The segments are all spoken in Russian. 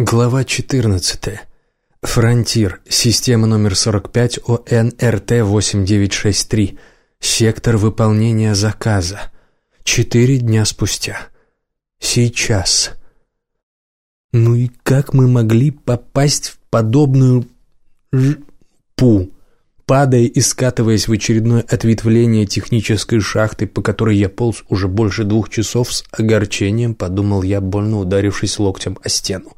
Глава 14. Фронтир. Система номер 45 ОНРТ-8963. Сектор выполнения заказа. Четыре дня спустя. Сейчас. Ну и как мы могли попасть в подобную пу? Падая и скатываясь в очередное ответвление технической шахты, по которой я полз уже больше двух часов с огорчением, подумал я, больно ударившись локтем о стену.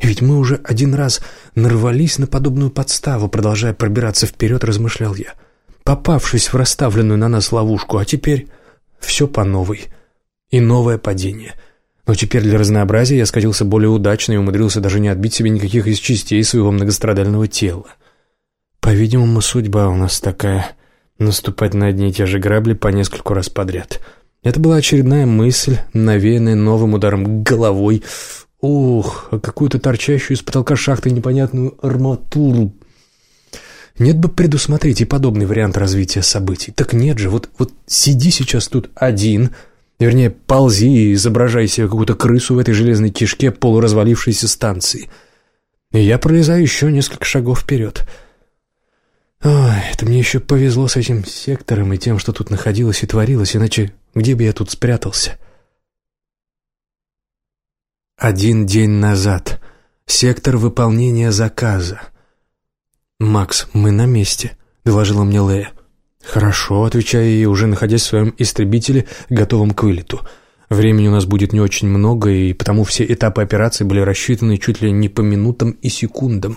Ведь мы уже один раз нарвались на подобную подставу, продолжая пробираться вперед, размышлял я, попавшись в расставленную на нас ловушку, а теперь все по новой. И новое падение. Но теперь для разнообразия я скатился более удачно и умудрился даже не отбить себе никаких из частей своего многострадального тела. По-видимому, судьба у нас такая — наступать на одни и те же грабли по нескольку раз подряд. Это была очередная мысль, навеянная новым ударом головой Ух, а какую-то торчащую из потолка шахты непонятную арматуру. Нет бы предусмотреть и подобный вариант развития событий. Так нет же, вот, вот сиди сейчас тут один, вернее, ползи и изображай себе какую-то крысу в этой железной кишке полуразвалившейся станции. И я пролезаю еще несколько шагов вперед. Ой, это мне еще повезло с этим сектором и тем, что тут находилось и творилось, иначе где бы я тут спрятался?» Один день назад. Сектор выполнения заказа. «Макс, мы на месте», — доложила мне Лея. «Хорошо», — отвечаю ей, уже находясь в своем истребителе, готовом к вылету. Времени у нас будет не очень много, и потому все этапы операции были рассчитаны чуть ли не по минутам и секундам.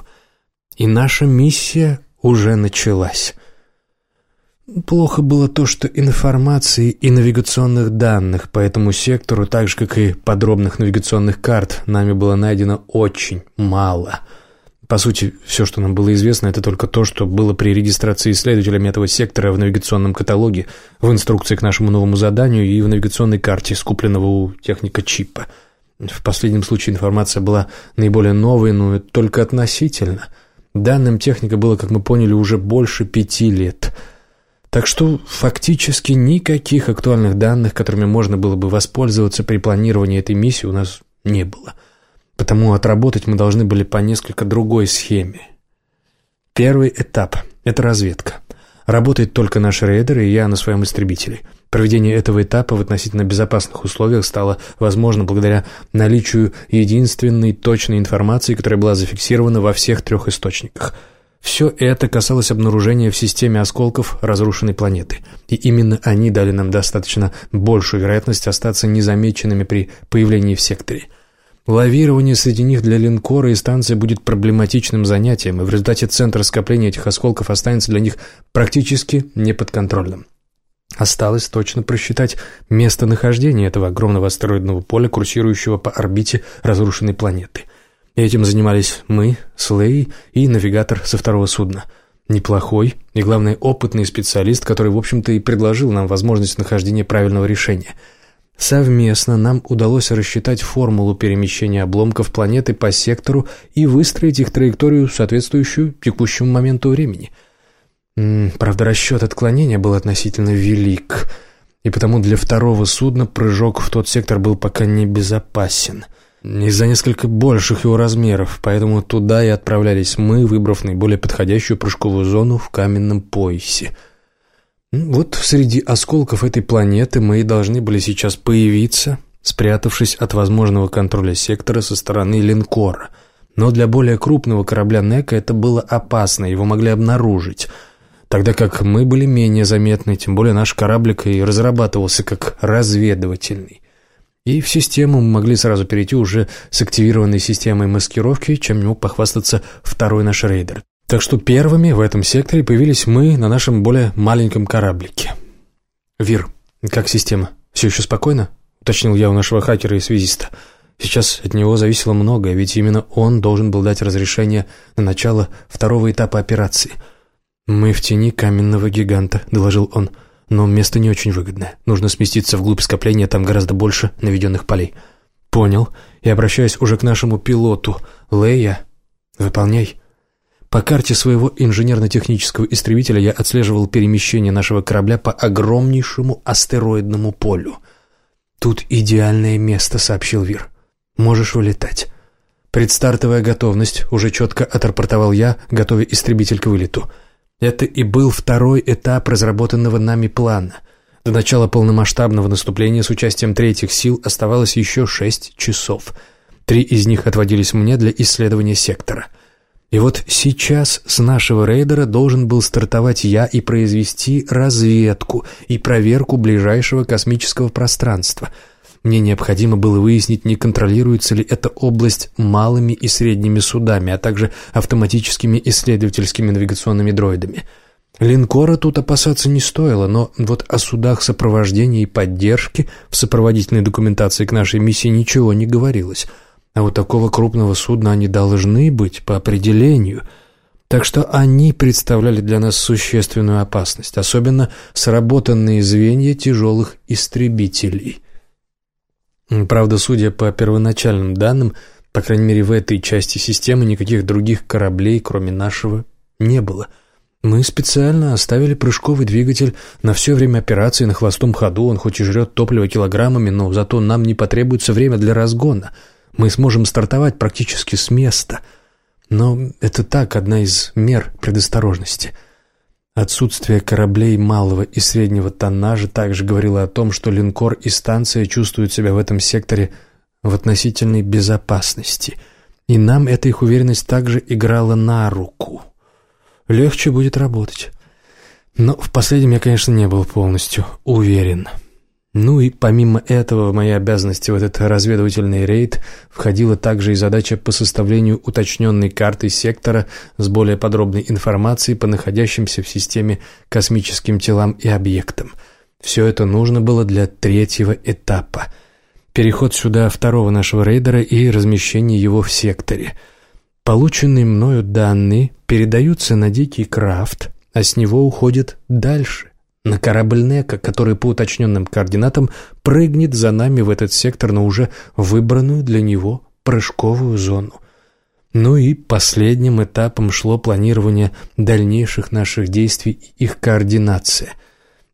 И наша миссия уже началась. Плохо было то, что информации и навигационных данных по этому сектору, так же, как и подробных навигационных карт, нами было найдено очень мало. По сути, все, что нам было известно, это только то, что было при регистрации исследователями этого сектора в навигационном каталоге, в инструкции к нашему новому заданию и в навигационной карте, скупленного у техника чипа. В последнем случае информация была наиболее новой, но только относительно. Данным техника было, как мы поняли, уже больше пяти лет – так что фактически никаких актуальных данных, которыми можно было бы воспользоваться при планировании этой миссии, у нас не было. Потому отработать мы должны были по несколько другой схеме. Первый этап – это разведка. Работает только наш рейдер и я на своем истребителе. Проведение этого этапа в относительно безопасных условиях стало возможно благодаря наличию единственной точной информации, которая была зафиксирована во всех трех источниках – все это касалось обнаружения в системе осколков разрушенной планеты, и именно они дали нам достаточно большую вероятность остаться незамеченными при появлении в секторе. Лавирование среди них для линкора и станции будет проблематичным занятием, и в результате центр скопления этих осколков останется для них практически неподконтрольным. Осталось точно просчитать местонахождение этого огромного астероидного поля, курсирующего по орбите разрушенной планеты – Этим занимались мы, Слей и навигатор со второго судна. Неплохой и, главное, опытный специалист, который, в общем-то, и предложил нам возможность нахождения правильного решения. Совместно нам удалось рассчитать формулу перемещения обломков планеты по сектору и выстроить их траекторию, соответствующую текущему моменту времени. Правда, расчет отклонения был относительно велик, и потому для второго судна прыжок в тот сектор был пока небезопасен – из-за несколько больших его размеров, поэтому туда и отправлялись мы, выбрав наиболее подходящую прыжковую зону в каменном поясе. Вот среди осколков этой планеты мы и должны были сейчас появиться, спрятавшись от возможного контроля сектора со стороны линкора. Но для более крупного корабля Нека это было опасно, его могли обнаружить — тогда как мы были менее заметны, тем более наш кораблик и разрабатывался как разведывательный. И в систему мы могли сразу перейти уже с активированной системой маскировки, чем не мог похвастаться второй наш рейдер. Так что первыми в этом секторе появились мы на нашем более маленьком кораблике. «Вир, как система? Все еще спокойно?» — уточнил я у нашего хакера и связиста. Сейчас от него зависело многое, ведь именно он должен был дать разрешение на начало второго этапа операции. «Мы в тени каменного гиганта», — доложил он. — но место не очень выгодное. Нужно сместиться вглубь скопления, там гораздо больше наведенных полей. Понял. И обращаюсь уже к нашему пилоту. Лея, выполняй. По карте своего инженерно-технического истребителя я отслеживал перемещение нашего корабля по огромнейшему астероидному полю. «Тут идеальное место», — сообщил Вир. «Можешь вылетать». «Предстартовая готовность», — уже четко отрапортовал я, готовя истребитель к вылету. Это и был второй этап разработанного нами плана. До начала полномасштабного наступления с участием третьих сил оставалось еще шесть часов. Три из них отводились мне для исследования сектора. И вот сейчас с нашего рейдера должен был стартовать я и произвести разведку и проверку ближайшего космического пространства — мне необходимо было выяснить, не контролируется ли эта область малыми и средними судами, а также автоматическими исследовательскими навигационными дроидами. Линкора тут опасаться не стоило, но вот о судах сопровождения и поддержки в сопроводительной документации к нашей миссии ничего не говорилось. А вот такого крупного судна они должны быть по определению – так что они представляли для нас существенную опасность, особенно сработанные звенья тяжелых истребителей. Правда, судя по первоначальным данным, по крайней мере в этой части системы никаких других кораблей, кроме нашего, не было. Мы специально оставили прыжковый двигатель на все время операции на хвостом ходу, он хоть и жрет топливо килограммами, но зато нам не потребуется время для разгона. Мы сможем стартовать практически с места. Но это так, одна из мер предосторожности – Отсутствие кораблей малого и среднего тоннажа также говорило о том, что линкор и станция чувствуют себя в этом секторе в относительной безопасности, и нам эта их уверенность также играла на руку. Легче будет работать. Но в последнем я, конечно, не был полностью уверен. Ну и помимо этого в мои обязанности в этот разведывательный рейд входила также и задача по составлению уточненной карты сектора с более подробной информацией по находящимся в системе космическим телам и объектам. Все это нужно было для третьего этапа. Переход сюда второго нашего рейдера и размещение его в секторе. Полученные мною данные передаются на Дикий Крафт, а с него уходят дальше на корабль Нека, который по уточненным координатам прыгнет за нами в этот сектор на уже выбранную для него прыжковую зону. Ну и последним этапом шло планирование дальнейших наших действий и их координация.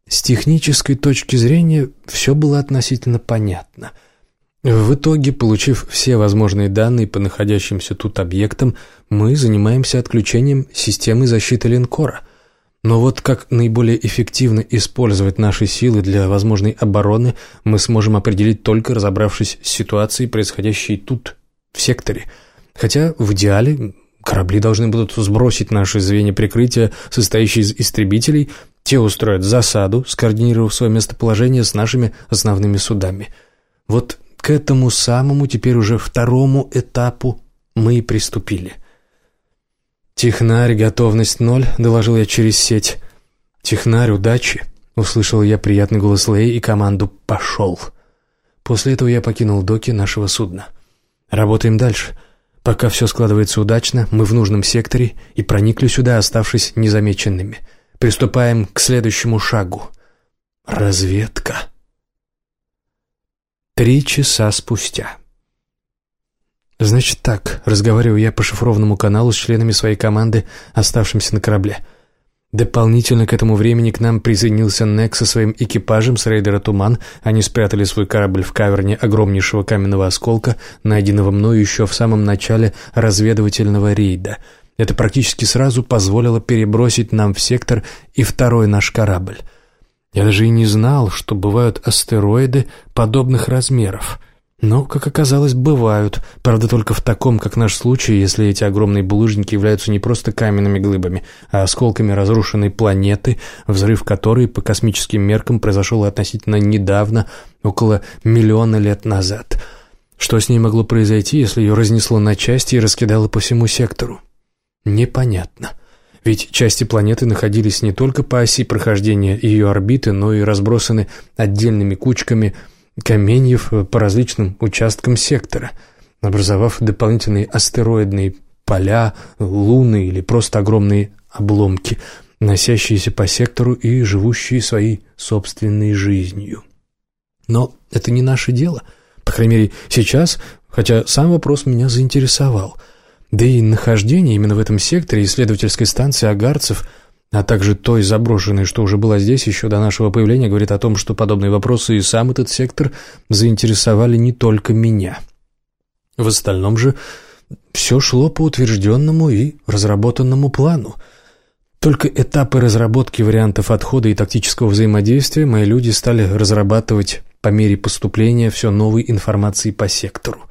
С технической точки зрения все было относительно понятно. В итоге, получив все возможные данные по находящимся тут объектам, мы занимаемся отключением системы защиты линкора – но вот как наиболее эффективно использовать наши силы для возможной обороны, мы сможем определить только разобравшись с ситуацией, происходящей тут, в секторе. Хотя в идеале корабли должны будут сбросить наши звенья прикрытия, состоящие из истребителей, те устроят засаду, скоординировав свое местоположение с нашими основными судами. Вот к этому самому, теперь уже второму этапу мы и приступили – «Технарь, готовность ноль», — доложил я через сеть. «Технарь, удачи», — услышал я приятный голос Лэй и команду «Пошел». После этого я покинул доки нашего судна. Работаем дальше. Пока все складывается удачно, мы в нужном секторе и проникли сюда, оставшись незамеченными. Приступаем к следующему шагу. Разведка. Три часа спустя. «Значит так», — разговариваю я по шифрованному каналу с членами своей команды, оставшимся на корабле. Дополнительно к этому времени к нам присоединился Нек со своим экипажем с рейдера «Туман». Они спрятали свой корабль в каверне огромнейшего каменного осколка, найденного мною еще в самом начале разведывательного рейда. Это практически сразу позволило перебросить нам в сектор и второй наш корабль. Я даже и не знал, что бывают астероиды подобных размеров — но, как оказалось, бывают. Правда, только в таком, как наш случай, если эти огромные булыжники являются не просто каменными глыбами, а осколками разрушенной планеты, взрыв которой по космическим меркам произошел относительно недавно, около миллиона лет назад. Что с ней могло произойти, если ее разнесло на части и раскидало по всему сектору? Непонятно. Ведь части планеты находились не только по оси прохождения ее орбиты, но и разбросаны отдельными кучками – каменьев по различным участкам сектора, образовав дополнительные астероидные поля, луны или просто огромные обломки, носящиеся по сектору и живущие своей собственной жизнью. Но это не наше дело, по крайней мере сейчас, хотя сам вопрос меня заинтересовал. Да и нахождение именно в этом секторе исследовательской станции агарцев – а также той заброшенной, что уже была здесь еще до нашего появления, говорит о том, что подобные вопросы и сам этот сектор заинтересовали не только меня. В остальном же все шло по утвержденному и разработанному плану. Только этапы разработки вариантов отхода и тактического взаимодействия мои люди стали разрабатывать по мере поступления все новой информации по сектору.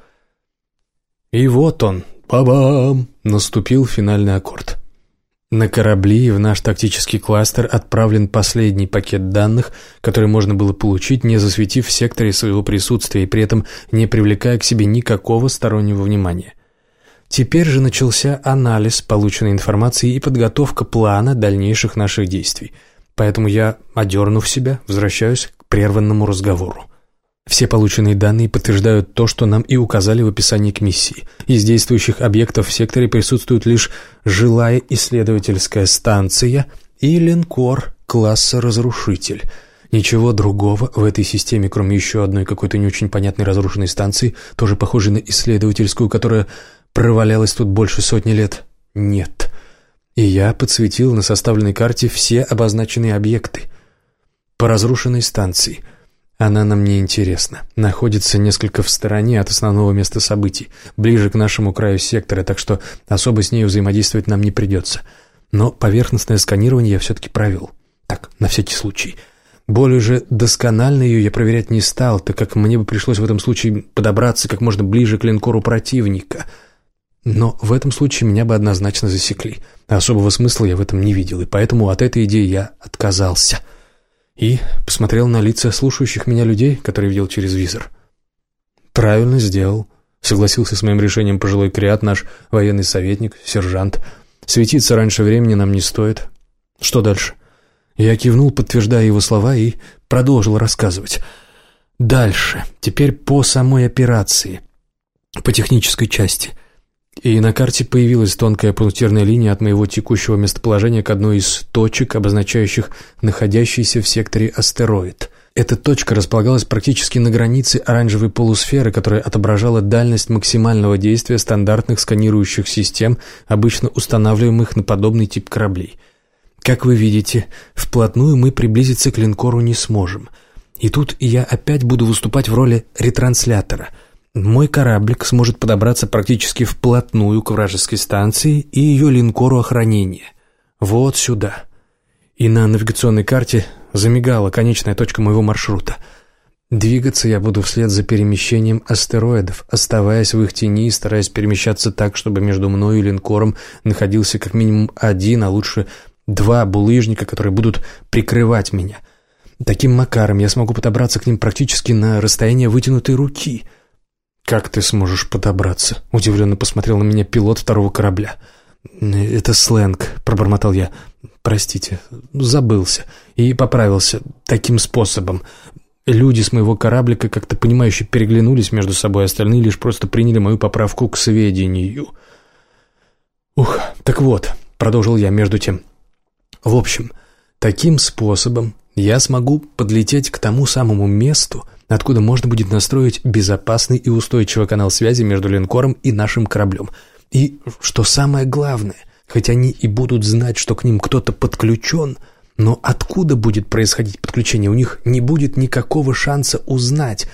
И вот он, па-бам, наступил финальный аккорд. На корабли в наш тактический кластер отправлен последний пакет данных, который можно было получить, не засветив в секторе своего присутствия и при этом не привлекая к себе никакого стороннего внимания. Теперь же начался анализ полученной информации и подготовка плана дальнейших наших действий. Поэтому я, одернув себя, возвращаюсь к прерванному разговору. Все полученные данные подтверждают то, что нам и указали в описании к миссии. Из действующих объектов в секторе присутствует лишь жилая исследовательская станция и линкор класса «Разрушитель». Ничего другого в этой системе, кроме еще одной какой-то не очень понятной разрушенной станции, тоже похожей на исследовательскую, которая провалялась тут больше сотни лет, нет. И я подсветил на составленной карте все обозначенные объекты. По разрушенной станции. Она нам не интересна. Находится несколько в стороне от основного места событий, ближе к нашему краю сектора, так что особо с ней взаимодействовать нам не придется. Но поверхностное сканирование я все-таки провел. Так, на всякий случай. Более же досконально ее я проверять не стал, так как мне бы пришлось в этом случае подобраться как можно ближе к линкору противника — но в этом случае меня бы однозначно засекли. Особого смысла я в этом не видел, и поэтому от этой идеи я отказался. И посмотрел на лица слушающих меня людей, которые видел через визор. «Правильно сделал», — согласился с моим решением пожилой креат, наш военный советник, сержант. «Светиться раньше времени нам не стоит. Что дальше?» Я кивнул, подтверждая его слова, и продолжил рассказывать. «Дальше. Теперь по самой операции. По технической части» и на карте появилась тонкая пунктирная линия от моего текущего местоположения к одной из точек, обозначающих находящийся в секторе астероид. Эта точка располагалась практически на границе оранжевой полусферы, которая отображала дальность максимального действия стандартных сканирующих систем, обычно устанавливаемых на подобный тип кораблей. Как вы видите, вплотную мы приблизиться к линкору не сможем. И тут я опять буду выступать в роли ретранслятора – мой кораблик сможет подобраться практически вплотную к вражеской станции и ее линкору охранения. Вот сюда. И на навигационной карте замигала конечная точка моего маршрута. Двигаться я буду вслед за перемещением астероидов, оставаясь в их тени и стараясь перемещаться так, чтобы между мной и линкором находился как минимум один, а лучше два булыжника, которые будут прикрывать меня. Таким макаром я смогу подобраться к ним практически на расстояние вытянутой руки — «Как ты сможешь подобраться?» — удивленно посмотрел на меня пилот второго корабля. «Это сленг», — пробормотал я. «Простите, забылся. И поправился таким способом. Люди с моего кораблика как-то понимающе переглянулись между собой, остальные лишь просто приняли мою поправку к сведению». «Ух, так вот», — продолжил я между тем. «В общем, таким способом я смогу подлететь к тому самому месту, откуда можно будет настроить безопасный и устойчивый канал связи между линкором и нашим кораблем. И, что самое главное, хоть они и будут знать, что к ним кто-то подключен, но откуда будет происходить подключение, у них не будет никакого шанса узнать.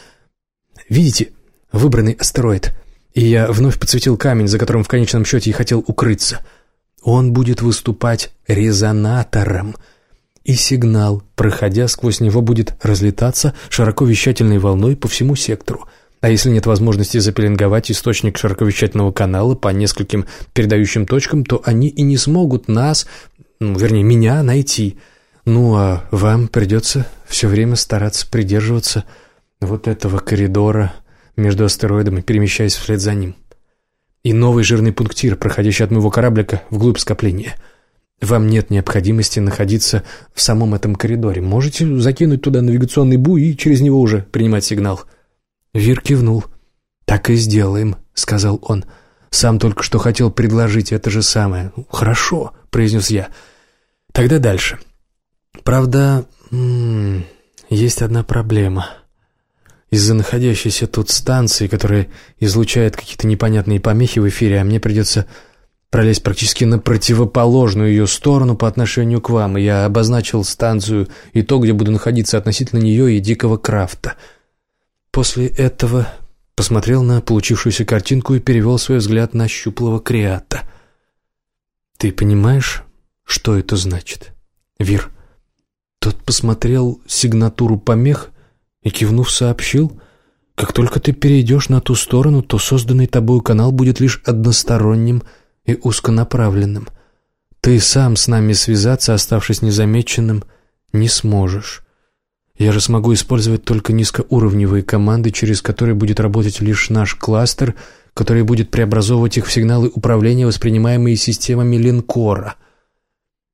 Видите, выбранный астероид, и я вновь подсветил камень, за которым в конечном счете и хотел укрыться. Он будет выступать резонатором — и сигнал, проходя сквозь него, будет разлетаться широковещательной волной по всему сектору. А если нет возможности запеленговать источник широковещательного канала по нескольким передающим точкам, то они и не смогут нас, ну, вернее, меня найти. Ну, а вам придется все время стараться придерживаться вот этого коридора между астероидами, перемещаясь вслед за ним. И новый жирный пунктир, проходящий от моего кораблика вглубь скопления — вам нет необходимости находиться в самом этом коридоре. Можете закинуть туда навигационный буй и через него уже принимать сигнал». Вир кивнул. «Так и сделаем», — сказал он. «Сам только что хотел предложить это же самое». «Хорошо», — произнес я. «Тогда дальше. Правда, м -м, есть одна проблема. Из-за находящейся тут станции, которая излучает какие-то непонятные помехи в эфире, а мне придется пролезть практически на противоположную ее сторону по отношению к вам, и я обозначил станцию и то, где буду находиться относительно нее и дикого крафта. После этого посмотрел на получившуюся картинку и перевел свой взгляд на щуплого креата. «Ты понимаешь, что это значит?» «Вир». Тот посмотрел сигнатуру помех и, кивнув, сообщил, «Как только ты перейдешь на ту сторону, то созданный тобой канал будет лишь односторонним и узконаправленным. Ты сам с нами связаться, оставшись незамеченным, не сможешь». Я же смогу использовать только низкоуровневые команды, через которые будет работать лишь наш кластер, который будет преобразовывать их в сигналы управления, воспринимаемые системами линкора.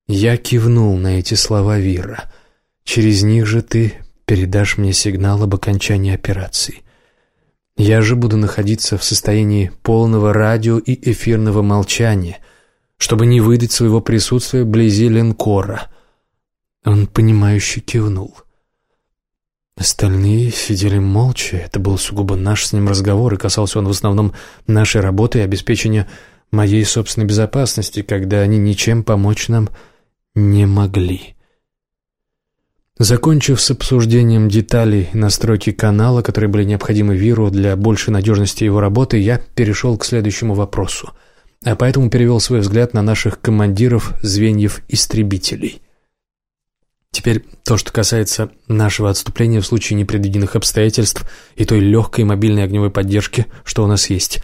Я кивнул на эти слова Вира. Через них же ты передашь мне сигнал об окончании операции. Я же буду находиться в состоянии полного радио и эфирного молчания, чтобы не выдать своего присутствия вблизи линкора. Он, понимающе кивнул. — Остальные сидели молча. Это был сугубо наш с ним разговор, и касался он в основном нашей работы и обеспечения моей собственной безопасности, когда они ничем помочь нам не могли. Закончив с обсуждением деталей настройки канала, которые были необходимы Виру для большей надежности его работы, я перешел к следующему вопросу, а поэтому перевел свой взгляд на наших командиров звеньев истребителей. Теперь то, что касается нашего отступления в случае непредвиденных обстоятельств и той легкой мобильной огневой поддержки, что у нас есть.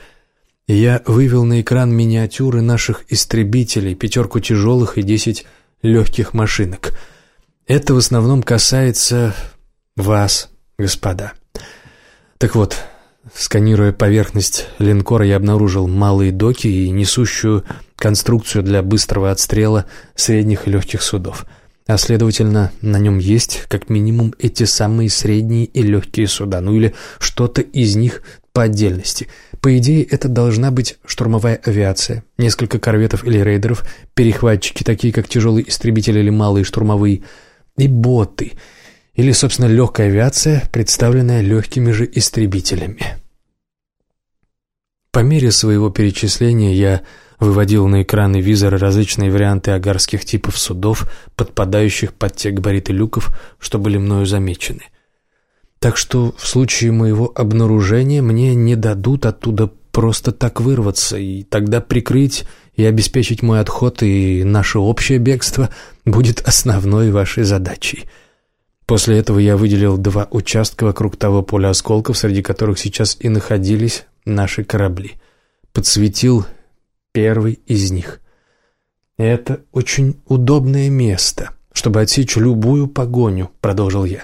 Я вывел на экран миниатюры наших истребителей, пятерку тяжелых и десять легких машинок. Это в основном касается вас, господа. Так вот, сканируя поверхность линкора, я обнаружил малые доки и несущую конструкцию для быстрого отстрела средних и легких судов — а следовательно, на нем есть как минимум эти самые средние и легкие суда, ну или что-то из них по отдельности. По идее, это должна быть штурмовая авиация, несколько корветов или рейдеров, перехватчики, такие как тяжелые истребители или малые штурмовые, и боты, или, собственно, легкая авиация, представленная легкими же истребителями. По мере своего перечисления я выводил на экраны визора различные варианты агарских типов судов, подпадающих под те габариты люков, что были мною замечены. Так что в случае моего обнаружения мне не дадут оттуда просто так вырваться, и тогда прикрыть и обеспечить мой отход и наше общее бегство будет основной вашей задачей. После этого я выделил два участка вокруг того поля осколков, среди которых сейчас и находились наши корабли. Подсветил первый из них. «Это очень удобное место, чтобы отсечь любую погоню», — продолжил я.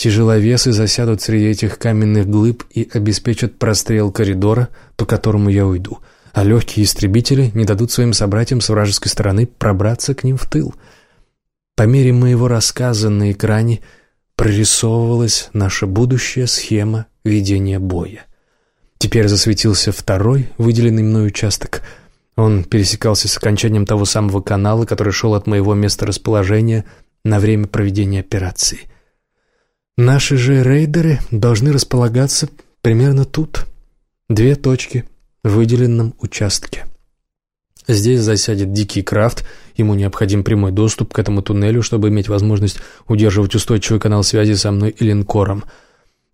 «Тяжеловесы засядут среди этих каменных глыб и обеспечат прострел коридора, по которому я уйду, а легкие истребители не дадут своим собратьям с вражеской стороны пробраться к ним в тыл». По мере моего рассказа на экране прорисовывалась наша будущая схема ведения боя. Теперь засветился второй выделенный мной участок — он пересекался с окончанием того самого канала, который шел от моего места расположения на время проведения операции. Наши же рейдеры должны располагаться примерно тут. Две точки в выделенном участке. Здесь засядет Дикий Крафт, ему необходим прямой доступ к этому туннелю, чтобы иметь возможность удерживать устойчивый канал связи со мной и линкором.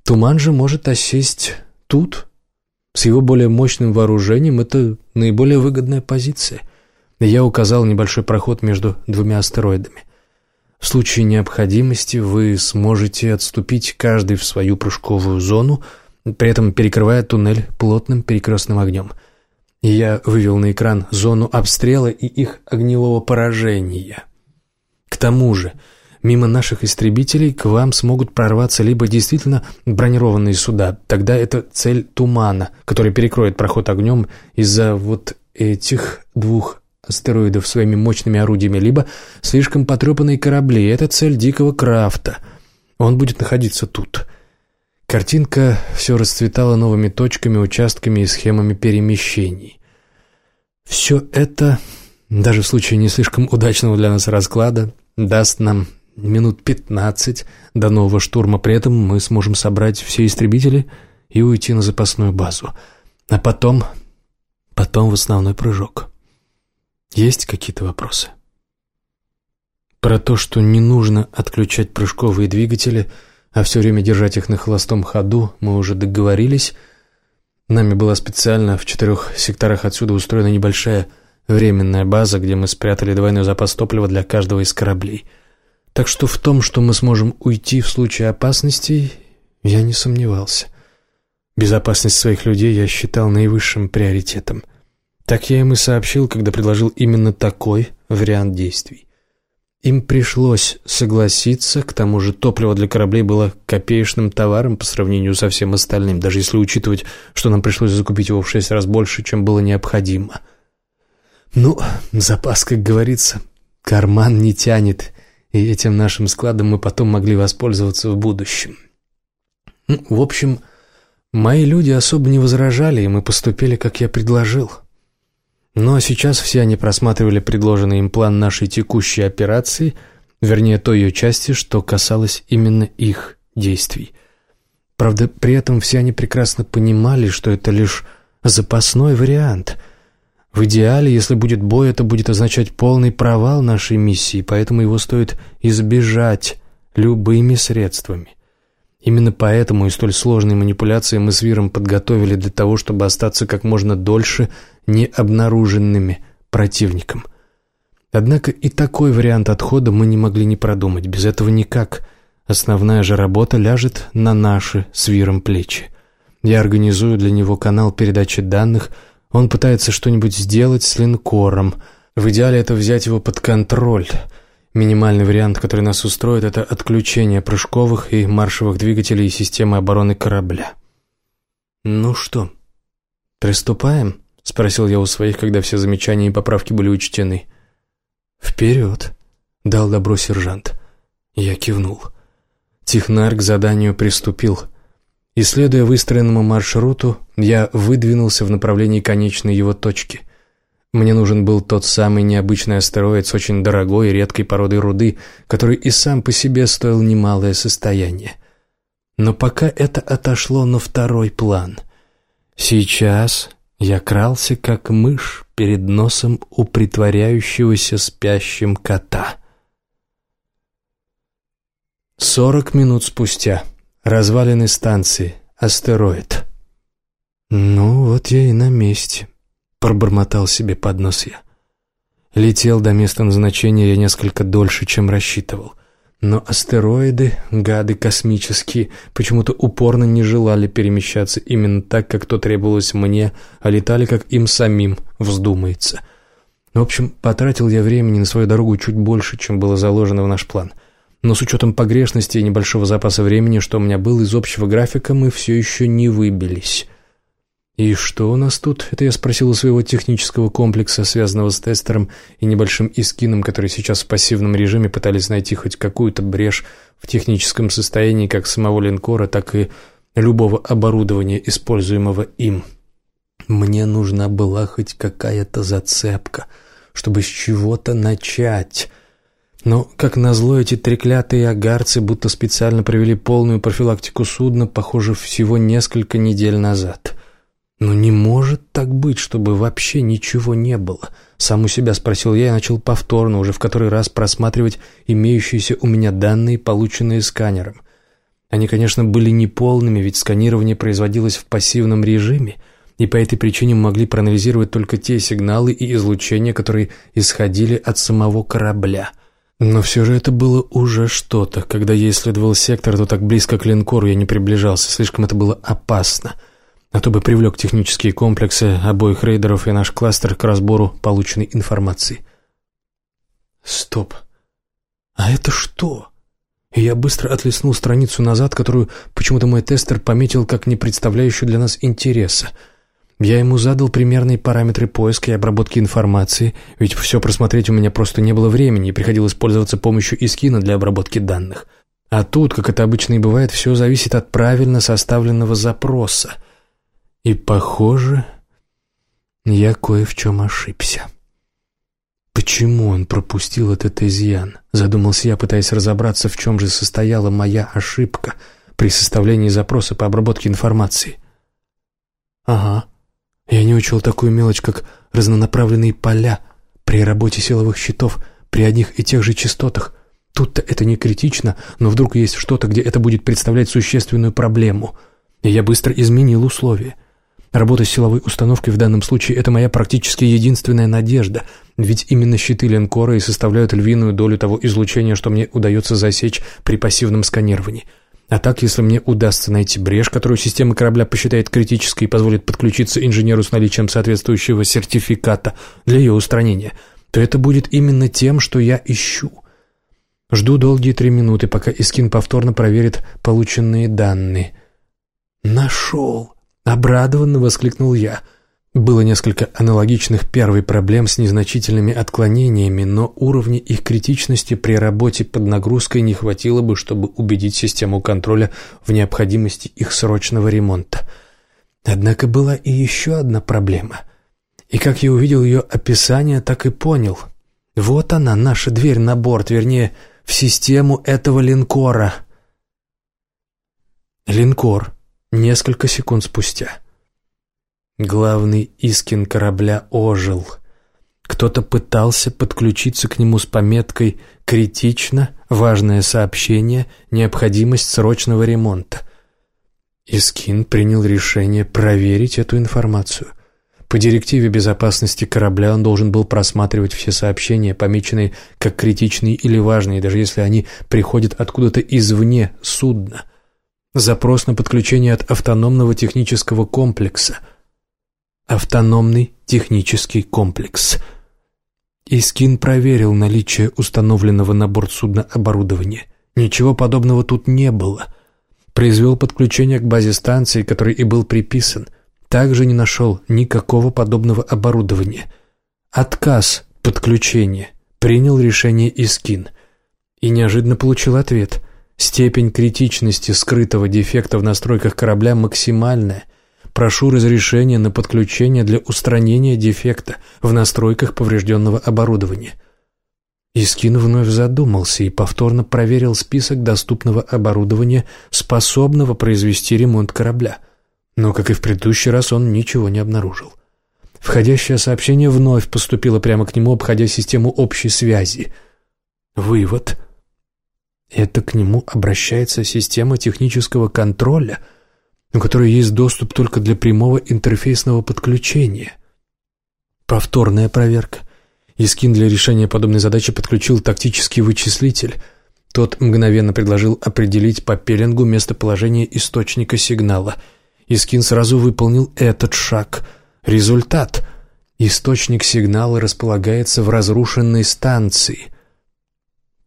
Туман же может осесть тут, с его более мощным вооружением это наиболее выгодная позиция. Я указал небольшой проход между двумя астероидами. В случае необходимости вы сможете отступить каждый в свою прыжковую зону, при этом перекрывая туннель плотным перекрестным огнем. я вывел на экран зону обстрела и их огневого поражения. К тому же Мимо наших истребителей к вам смогут прорваться либо действительно бронированные суда, тогда это цель тумана, который перекроет проход огнем из-за вот этих двух астероидов своими мощными орудиями, либо слишком потрепанные корабли. Это цель дикого крафта. Он будет находиться тут. Картинка все расцветала новыми точками, участками и схемами перемещений. Все это, даже в случае не слишком удачного для нас расклада, даст нам минут пятнадцать до нового штурма. При этом мы сможем собрать все истребители и уйти на запасную базу. А потом... потом в основной прыжок. Есть какие-то вопросы? Про то, что не нужно отключать прыжковые двигатели, а все время держать их на холостом ходу, мы уже договорились. Нами была специально в четырех секторах отсюда устроена небольшая временная база, где мы спрятали двойной запас топлива для каждого из кораблей. Так что в том, что мы сможем уйти в случае опасности, я не сомневался. Безопасность своих людей я считал наивысшим приоритетом. Так я им и сообщил, когда предложил именно такой вариант действий. Им пришлось согласиться, к тому же топливо для кораблей было копеечным товаром по сравнению со всем остальным, даже если учитывать, что нам пришлось закупить его в шесть раз больше, чем было необходимо. Ну, запас, как говорится, карман не тянет, и этим нашим складом мы потом могли воспользоваться в будущем. Ну, в общем, мои люди особо не возражали, и мы поступили, как я предложил. Но сейчас все они просматривали предложенный им план нашей текущей операции, вернее, той ее части, что касалось именно их действий. Правда, при этом все они прекрасно понимали, что это лишь запасной вариант. В идеале, если будет бой, это будет означать полный провал нашей миссии, поэтому его стоит избежать любыми средствами. Именно поэтому и столь сложные манипуляции мы с Виром подготовили для того, чтобы остаться как можно дольше необнаруженными противником. Однако и такой вариант отхода мы не могли не продумать, без этого никак. Основная же работа ляжет на наши с Виром плечи. Я организую для него канал передачи данных, он пытается что-нибудь сделать с линкором. В идеале это взять его под контроль — Минимальный вариант, который нас устроит, это отключение прыжковых и маршевых двигателей и системы обороны корабля. «Ну что, приступаем?» — спросил я у своих, когда все замечания и поправки были учтены. «Вперед!» — дал добро сержант. Я кивнул. Технарь к заданию приступил. Исследуя выстроенному маршруту, я выдвинулся в направлении конечной его точки — мне нужен был тот самый необычный астероид с очень дорогой и редкой породой руды, который и сам по себе стоил немалое состояние. Но пока это отошло на второй план. Сейчас я крался, как мышь, перед носом у притворяющегося спящим кота. Сорок минут спустя. Развалины станции. Астероид. Ну, вот я и на месте. Пробормотал себе под нос я. Летел до места назначения я несколько дольше, чем рассчитывал. Но астероиды, гады космические, почему-то упорно не желали перемещаться именно так, как то требовалось мне, а летали, как им самим вздумается. В общем, потратил я времени на свою дорогу чуть больше, чем было заложено в наш план. Но с учетом погрешности и небольшого запаса времени, что у меня был из общего графика, мы все еще не выбились. «И что у нас тут?» — это я спросил у своего технического комплекса, связанного с тестером и небольшим искином, которые сейчас в пассивном режиме пытались найти хоть какую-то брешь в техническом состоянии как самого линкора, так и любого оборудования, используемого им. Мне нужна была хоть какая-то зацепка, чтобы с чего-то начать. Но, как назло, эти треклятые агарцы будто специально провели полную профилактику судна, похоже, всего несколько недель назад». «Но не может так быть, чтобы вообще ничего не было», — сам у себя спросил я и начал повторно, уже в который раз просматривать имеющиеся у меня данные, полученные сканером. Они, конечно, были неполными, ведь сканирование производилось в пассивном режиме, и по этой причине могли проанализировать только те сигналы и излучения, которые исходили от самого корабля. Но все же это было уже что-то. Когда я исследовал сектор, то так близко к линкору я не приближался, слишком это было опасно — а то бы привлек технические комплексы обоих рейдеров и наш кластер к разбору полученной информации. Стоп. А это что? И я быстро отлеснул страницу назад, которую почему-то мой тестер пометил как не представляющую для нас интереса. Я ему задал примерные параметры поиска и обработки информации, ведь все просмотреть у меня просто не было времени, и приходилось пользоваться помощью Искина для обработки данных. А тут, как это обычно и бывает, все зависит от правильно составленного запроса — и, похоже, я кое в чем ошибся. Почему он пропустил этот изъян? Задумался я, пытаясь разобраться, в чем же состояла моя ошибка при составлении запроса по обработке информации. Ага, я не учел такую мелочь, как разнонаправленные поля при работе силовых щитов при одних и тех же частотах. Тут-то это не критично, но вдруг есть что-то, где это будет представлять существенную проблему. И я быстро изменил условия — Работа с силовой установкой в данном случае – это моя практически единственная надежда, ведь именно щиты линкора и составляют львиную долю того излучения, что мне удается засечь при пассивном сканировании. А так, если мне удастся найти брешь, которую система корабля посчитает критической и позволит подключиться инженеру с наличием соответствующего сертификата для ее устранения, то это будет именно тем, что я ищу. Жду долгие три минуты, пока Искин повторно проверит полученные данные. «Нашел!» — обрадованно воскликнул я — было несколько аналогичных первой проблем с незначительными отклонениями, но уровня их критичности при работе под нагрузкой не хватило бы, чтобы убедить систему контроля в необходимости их срочного ремонта. Однако была и еще одна проблема. И как я увидел ее описание, так и понял. Вот она, наша дверь на борт, вернее, в систему этого линкора. Линкор. Несколько секунд спустя. Главный Искин корабля ожил. Кто-то пытался подключиться к нему с пометкой «Критично», «Важное сообщение», «Необходимость срочного ремонта». Искин принял решение проверить эту информацию. По директиве безопасности корабля он должен был просматривать все сообщения, помеченные как критичные или важные, даже если они приходят откуда-то извне судна. Запрос на подключение от автономного технического комплекса – Автономный технический комплекс. Искин проверил наличие установленного на борт судна оборудования. Ничего подобного тут не было. Произвел подключение к базе станции, который и был приписан. Также не нашел никакого подобного оборудования. Отказ подключения. Принял решение Искин. И неожиданно получил ответ. Степень критичности скрытого дефекта в настройках корабля максимальная – Прошу разрешения на подключение для устранения дефекта в настройках поврежденного оборудования. Искин вновь задумался и повторно проверил список доступного оборудования, способного произвести ремонт корабля. Но, как и в предыдущий раз, он ничего не обнаружил. Входящее сообщение вновь поступило прямо к нему, обходя систему общей связи. Вывод. Это к нему обращается система технического контроля — у которой есть доступ только для прямого интерфейсного подключения. Повторная проверка. Искин для решения подобной задачи подключил тактический вычислитель. Тот мгновенно предложил определить по пеленгу местоположение источника сигнала. Искин сразу выполнил этот шаг. Результат. Источник сигнала располагается в разрушенной станции.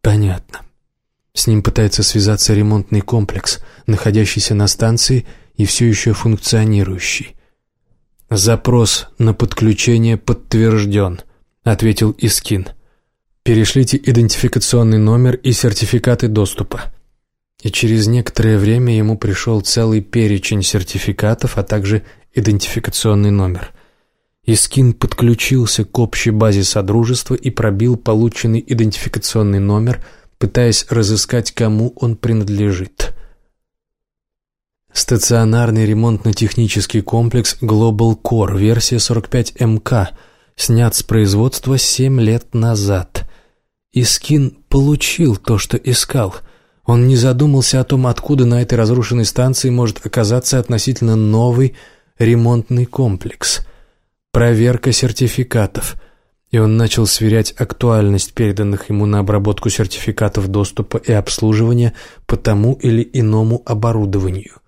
Понятно. С ним пытается связаться ремонтный комплекс, находящийся на станции и все еще функционирующий. «Запрос на подключение подтвержден», — ответил Искин. «Перешлите идентификационный номер и сертификаты доступа». И через некоторое время ему пришел целый перечень сертификатов, а также идентификационный номер. Искин подключился к общей базе Содружества и пробил полученный идентификационный номер, пытаясь разыскать, кому он принадлежит. Стационарный ремонтно-технический комплекс Global Core, версия 45МК, снят с производства 7 лет назад. Искин получил то, что искал. Он не задумался о том, откуда на этой разрушенной станции может оказаться относительно новый ремонтный комплекс. Проверка сертификатов. И он начал сверять актуальность переданных ему на обработку сертификатов доступа и обслуживания по тому или иному оборудованию.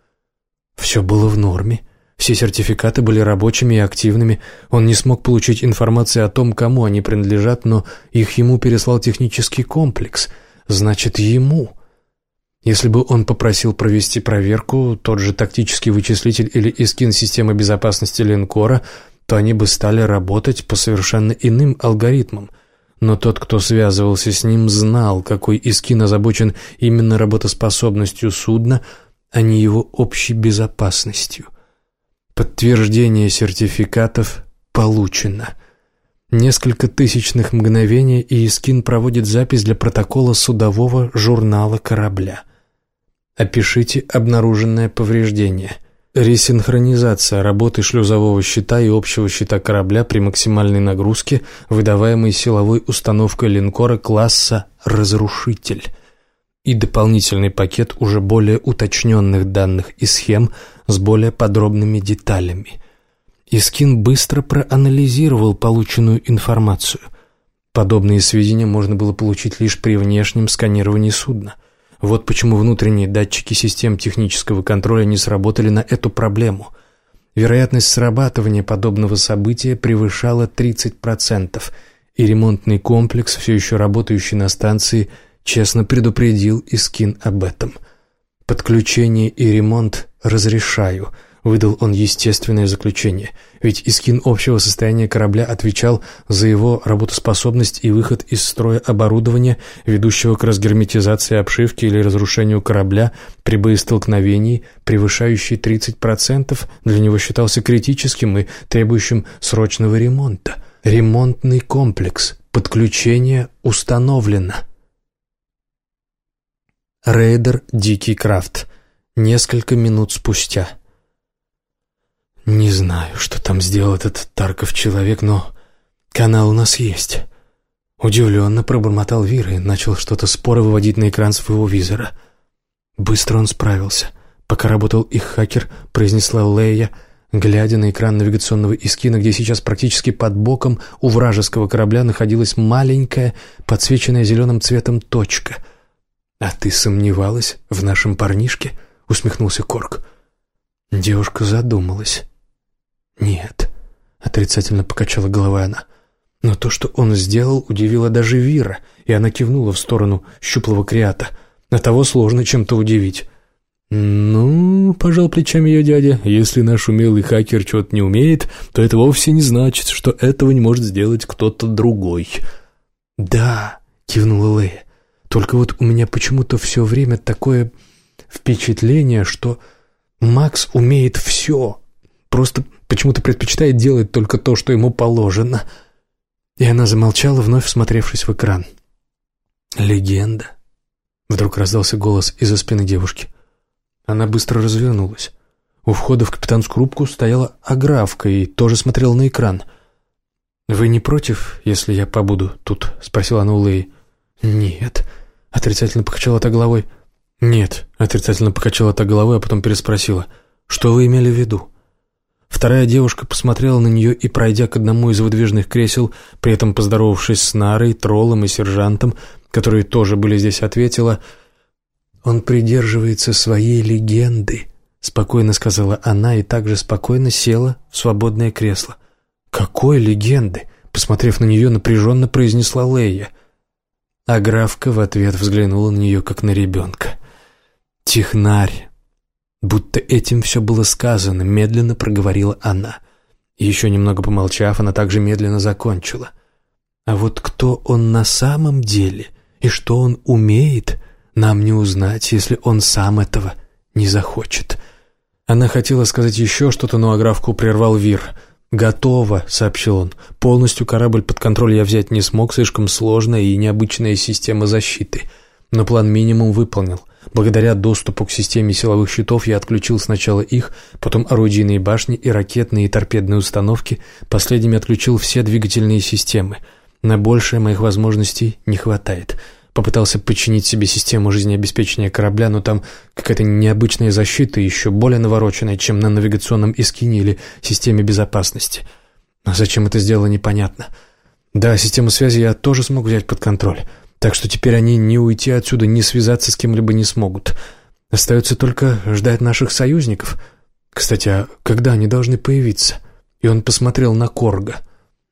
Все было в норме. Все сертификаты были рабочими и активными. Он не смог получить информации о том, кому они принадлежат, но их ему переслал технический комплекс. Значит, ему. Если бы он попросил провести проверку, тот же тактический вычислитель или искин системы безопасности линкора, то они бы стали работать по совершенно иным алгоритмам. Но тот, кто связывался с ним, знал, какой искин озабочен именно работоспособностью судна – а не его общей безопасностью. Подтверждение сертификатов получено. Несколько тысячных мгновений, и Искин проводит запись для протокола судового журнала корабля. Опишите обнаруженное повреждение. Ресинхронизация работы шлюзового щита и общего щита корабля при максимальной нагрузке, выдаваемой силовой установкой линкора класса «Разрушитель» и дополнительный пакет уже более уточненных данных и схем с более подробными деталями. Искин быстро проанализировал полученную информацию. Подобные сведения можно было получить лишь при внешнем сканировании судна. Вот почему внутренние датчики систем технического контроля не сработали на эту проблему. Вероятность срабатывания подобного события превышала 30%, и ремонтный комплекс, все еще работающий на станции, честно предупредил Искин об этом. «Подключение и ремонт разрешаю», Выдал он естественное заключение, ведь Искин общего состояния корабля отвечал за его работоспособность и выход из строя оборудования, ведущего к разгерметизации обшивки или разрушению корабля при боестолкновении, превышающий 30%, для него считался критическим и требующим срочного ремонта. Ремонтный комплекс. Подключение установлено. Рейдер Дикий Крафт. Несколько минут спустя. «Не знаю, что там сделал этот Тарков человек, но канал у нас есть». Удивленно пробормотал Вир и начал что-то споро выводить на экран своего визора. Быстро он справился. Пока работал их хакер, произнесла Лея, глядя на экран навигационного искина, где сейчас практически под боком у вражеского корабля находилась маленькая, подсвеченная зеленым цветом точка. «А ты сомневалась в нашем парнишке?» — усмехнулся Корк. Девушка задумалась. «Нет», — отрицательно покачала головой она. Но то, что он сделал, удивило даже Вира, и она кивнула в сторону щуплого креата. На того сложно чем-то удивить. «Ну, — пожал плечами ее дядя, — если наш умелый хакер чего-то не умеет, то это вовсе не значит, что этого не может сделать кто-то другой». «Да», — кивнула Лея, — «только вот у меня почему-то все время такое впечатление, что Макс умеет все, просто почему-то предпочитает делать только то, что ему положено». И она замолчала, вновь всмотревшись в экран. «Легенда!» Вдруг раздался голос из-за спины девушки. Она быстро развернулась. У входа в капитанскую рубку стояла аграфка и тоже смотрела на экран. «Вы не против, если я побуду тут?» — спросила она у Леи. «Нет», — отрицательно покачала та головой. «Нет», — отрицательно покачала та головой, а потом переспросила. «Что вы имели в виду?» Вторая девушка посмотрела на нее и, пройдя к одному из выдвижных кресел, при этом поздоровавшись с Нарой, Троллом и сержантом, которые тоже были здесь, ответила «Он придерживается своей легенды», — спокойно сказала она и также спокойно села в свободное кресло. «Какой легенды?» — посмотрев на нее, напряженно произнесла Лея. А графка в ответ взглянула на нее, как на ребенка. «Технарь, Будто этим все было сказано, медленно проговорила она. Еще немного помолчав, она также медленно закончила. А вот кто он на самом деле и что он умеет, нам не узнать, если он сам этого не захочет. Она хотела сказать еще что-то, но Аграфку прервал Вир. «Готово», — сообщил он. «Полностью корабль под контроль я взять не смог, слишком сложная и необычная система защиты. Но план минимум выполнил. Благодаря доступу к системе силовых щитов я отключил сначала их, потом орудийные башни и ракетные и торпедные установки, последними отключил все двигательные системы. На большее моих возможностей не хватает. Попытался подчинить себе систему жизнеобеспечения корабля, но там какая-то необычная защита, еще более навороченная, чем на навигационном эскине или системе безопасности. Но зачем это сделало, непонятно. Да, систему связи я тоже смог взять под контроль. Так что теперь они ни уйти отсюда, ни связаться с кем-либо не смогут. Остается только ждать наших союзников. Кстати, а когда они должны появиться?» И он посмотрел на Корга.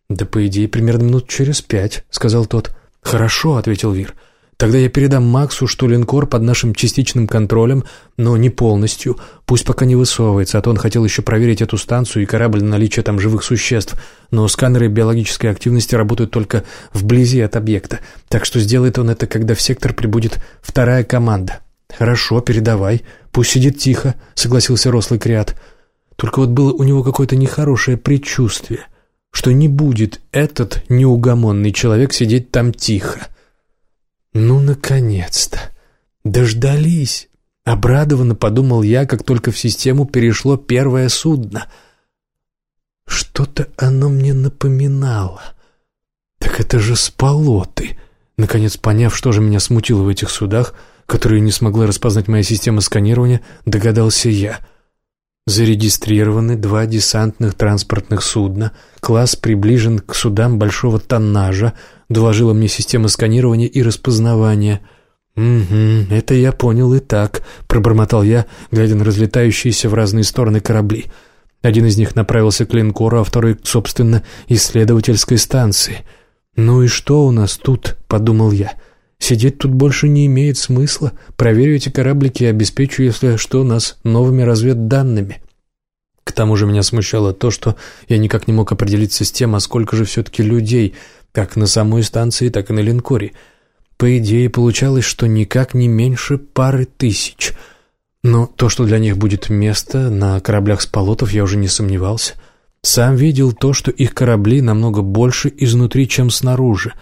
«Да, по идее, примерно минут через пять», — сказал тот. «Хорошо», — ответил Вир. Тогда я передам Максу, что линкор под нашим частичным контролем, но не полностью. Пусть пока не высовывается, а то он хотел еще проверить эту станцию и корабль на наличие там живых существ. Но сканеры биологической активности работают только вблизи от объекта. Так что сделает он это, когда в сектор прибудет вторая команда. «Хорошо, передавай. Пусть сидит тихо», — согласился рослый креат. Только вот было у него какое-то нехорошее предчувствие, что не будет этот неугомонный человек сидеть там тихо. «Ну, наконец-то! Дождались!» Обрадованно подумал я, как только в систему перешло первое судно. Что-то оно мне напоминало. Так это же сполоты. Наконец, поняв, что же меня смутило в этих судах, которые не смогла распознать моя система сканирования, догадался я. Зарегистрированы два десантных транспортных судна. Класс приближен к судам большого тоннажа, доложила мне система сканирования и распознавания. «Угу, это я понял и так», — пробормотал я, глядя на разлетающиеся в разные стороны корабли. Один из них направился к линкору, а второй, собственно, исследовательской станции. «Ну и что у нас тут?» — подумал я. «Сидеть тут больше не имеет смысла. Проверю эти кораблики и обеспечу, если что, нас новыми разведданными». К тому же меня смущало то, что я никак не мог определиться с тем, а сколько же все-таки людей, как на самой станции, так и на линкоре. По идее, получалось, что никак не меньше пары тысяч — но то, что для них будет место на кораблях с полотов, я уже не сомневался. Сам видел то, что их корабли намного больше изнутри, чем снаружи.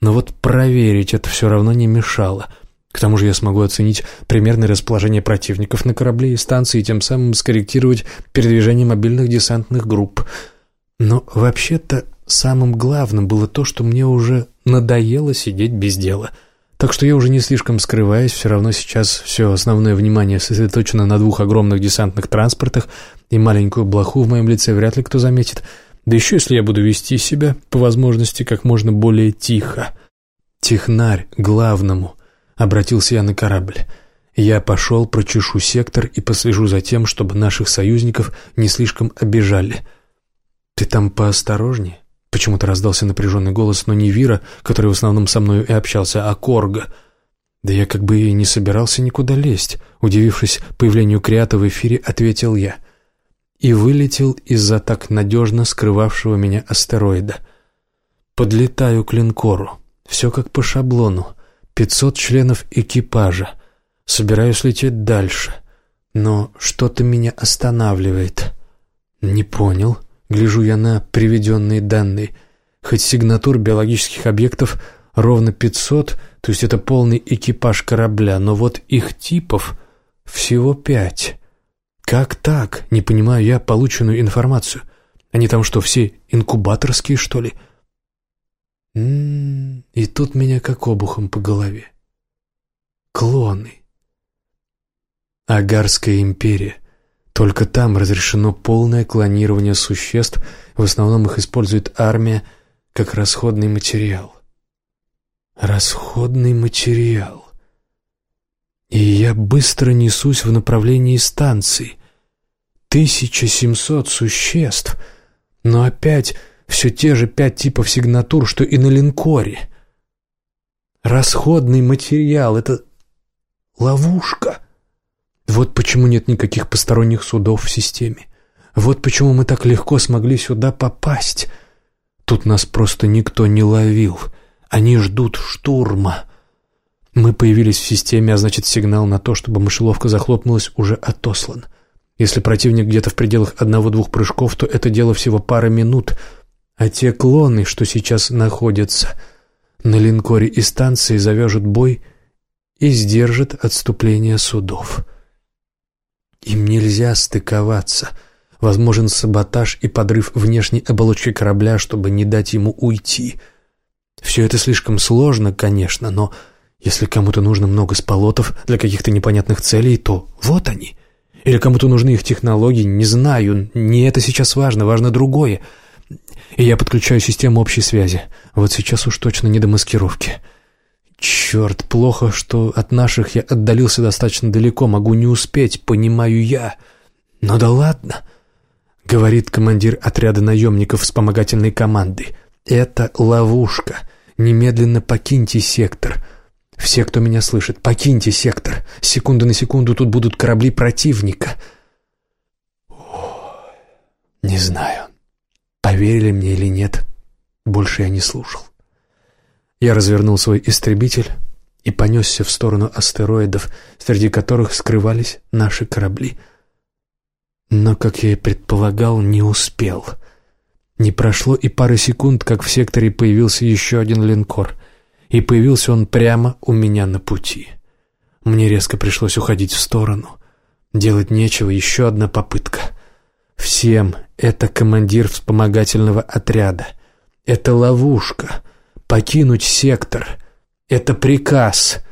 Но вот проверить это все равно не мешало. К тому же я смогу оценить примерное расположение противников на корабле и станции, и тем самым скорректировать передвижение мобильных десантных групп. Но вообще-то самым главным было то, что мне уже надоело сидеть без дела — так что я уже не слишком скрываюсь, все равно сейчас все основное внимание сосредоточено на двух огромных десантных транспортах, и маленькую блоху в моем лице вряд ли кто заметит. Да еще если я буду вести себя, по возможности, как можно более тихо. «Технарь, главному!» — обратился я на корабль. «Я пошел, прочешу сектор и послежу за тем, чтобы наших союзников не слишком обижали. Ты там поосторожнее?» Почему-то раздался напряженный голос, но не Вира, который в основном со мной и общался, а Корга. Да я как бы и не собирался никуда лезть. Удивившись появлению Криата в эфире, ответил я. И вылетел из-за так надежно скрывавшего меня астероида. Подлетаю к линкору. Все как по шаблону. Пятьсот членов экипажа. Собираюсь лететь дальше. Но что-то меня останавливает. Не понял. — Гляжу я на приведенные данные. Хоть сигнатур биологических объектов ровно 500, то есть это полный экипаж корабля, но вот их типов всего пять. Как так? Не понимаю я полученную информацию. Они там что, все инкубаторские, что ли? М -м -м, и тут меня как обухом по голове. Клоны. Агарская империя. Только там разрешено полное клонирование существ, в основном их использует армия как расходный материал. Расходный материал. И я быстро несусь в направлении станции. 1700 существ, но опять все те же пять типов сигнатур, что и на линкоре. Расходный материал — это ловушка. Вот почему нет никаких посторонних судов в системе. Вот почему мы так легко смогли сюда попасть. Тут нас просто никто не ловил. Они ждут штурма. Мы появились в системе, а значит сигнал на то, чтобы мышеловка захлопнулась, уже отослан. Если противник где-то в пределах одного-двух прыжков, то это дело всего пары минут. А те клоны, что сейчас находятся на линкоре и станции, завяжут бой и сдержат отступление судов. Им нельзя стыковаться. Возможен саботаж и подрыв внешней оболочки корабля, чтобы не дать ему уйти. Все это слишком сложно, конечно, но если кому-то нужно много сполотов для каких-то непонятных целей, то вот они. Или кому-то нужны их технологии, не знаю, не это сейчас важно, важно другое. И я подключаю систему общей связи. Вот сейчас уж точно не до маскировки. «Черт, плохо, что от наших я отдалился достаточно далеко, могу не успеть, понимаю я. Но да ладно», — говорит командир отряда наемников вспомогательной команды. «Это ловушка. Немедленно покиньте сектор. Все, кто меня слышит, покиньте сектор. Секунду на секунду тут будут корабли противника». Не знаю, поверили мне или нет, больше я не слушал. Я развернул свой истребитель и понесся в сторону астероидов, среди которых скрывались наши корабли. Но, как я и предполагал, не успел. Не прошло и пары секунд, как в секторе появился еще один линкор, и появился он прямо у меня на пути. Мне резко пришлось уходить в сторону. Делать нечего, еще одна попытка. Всем это командир вспомогательного отряда. Это ловушка — покинуть сектор. Это приказ.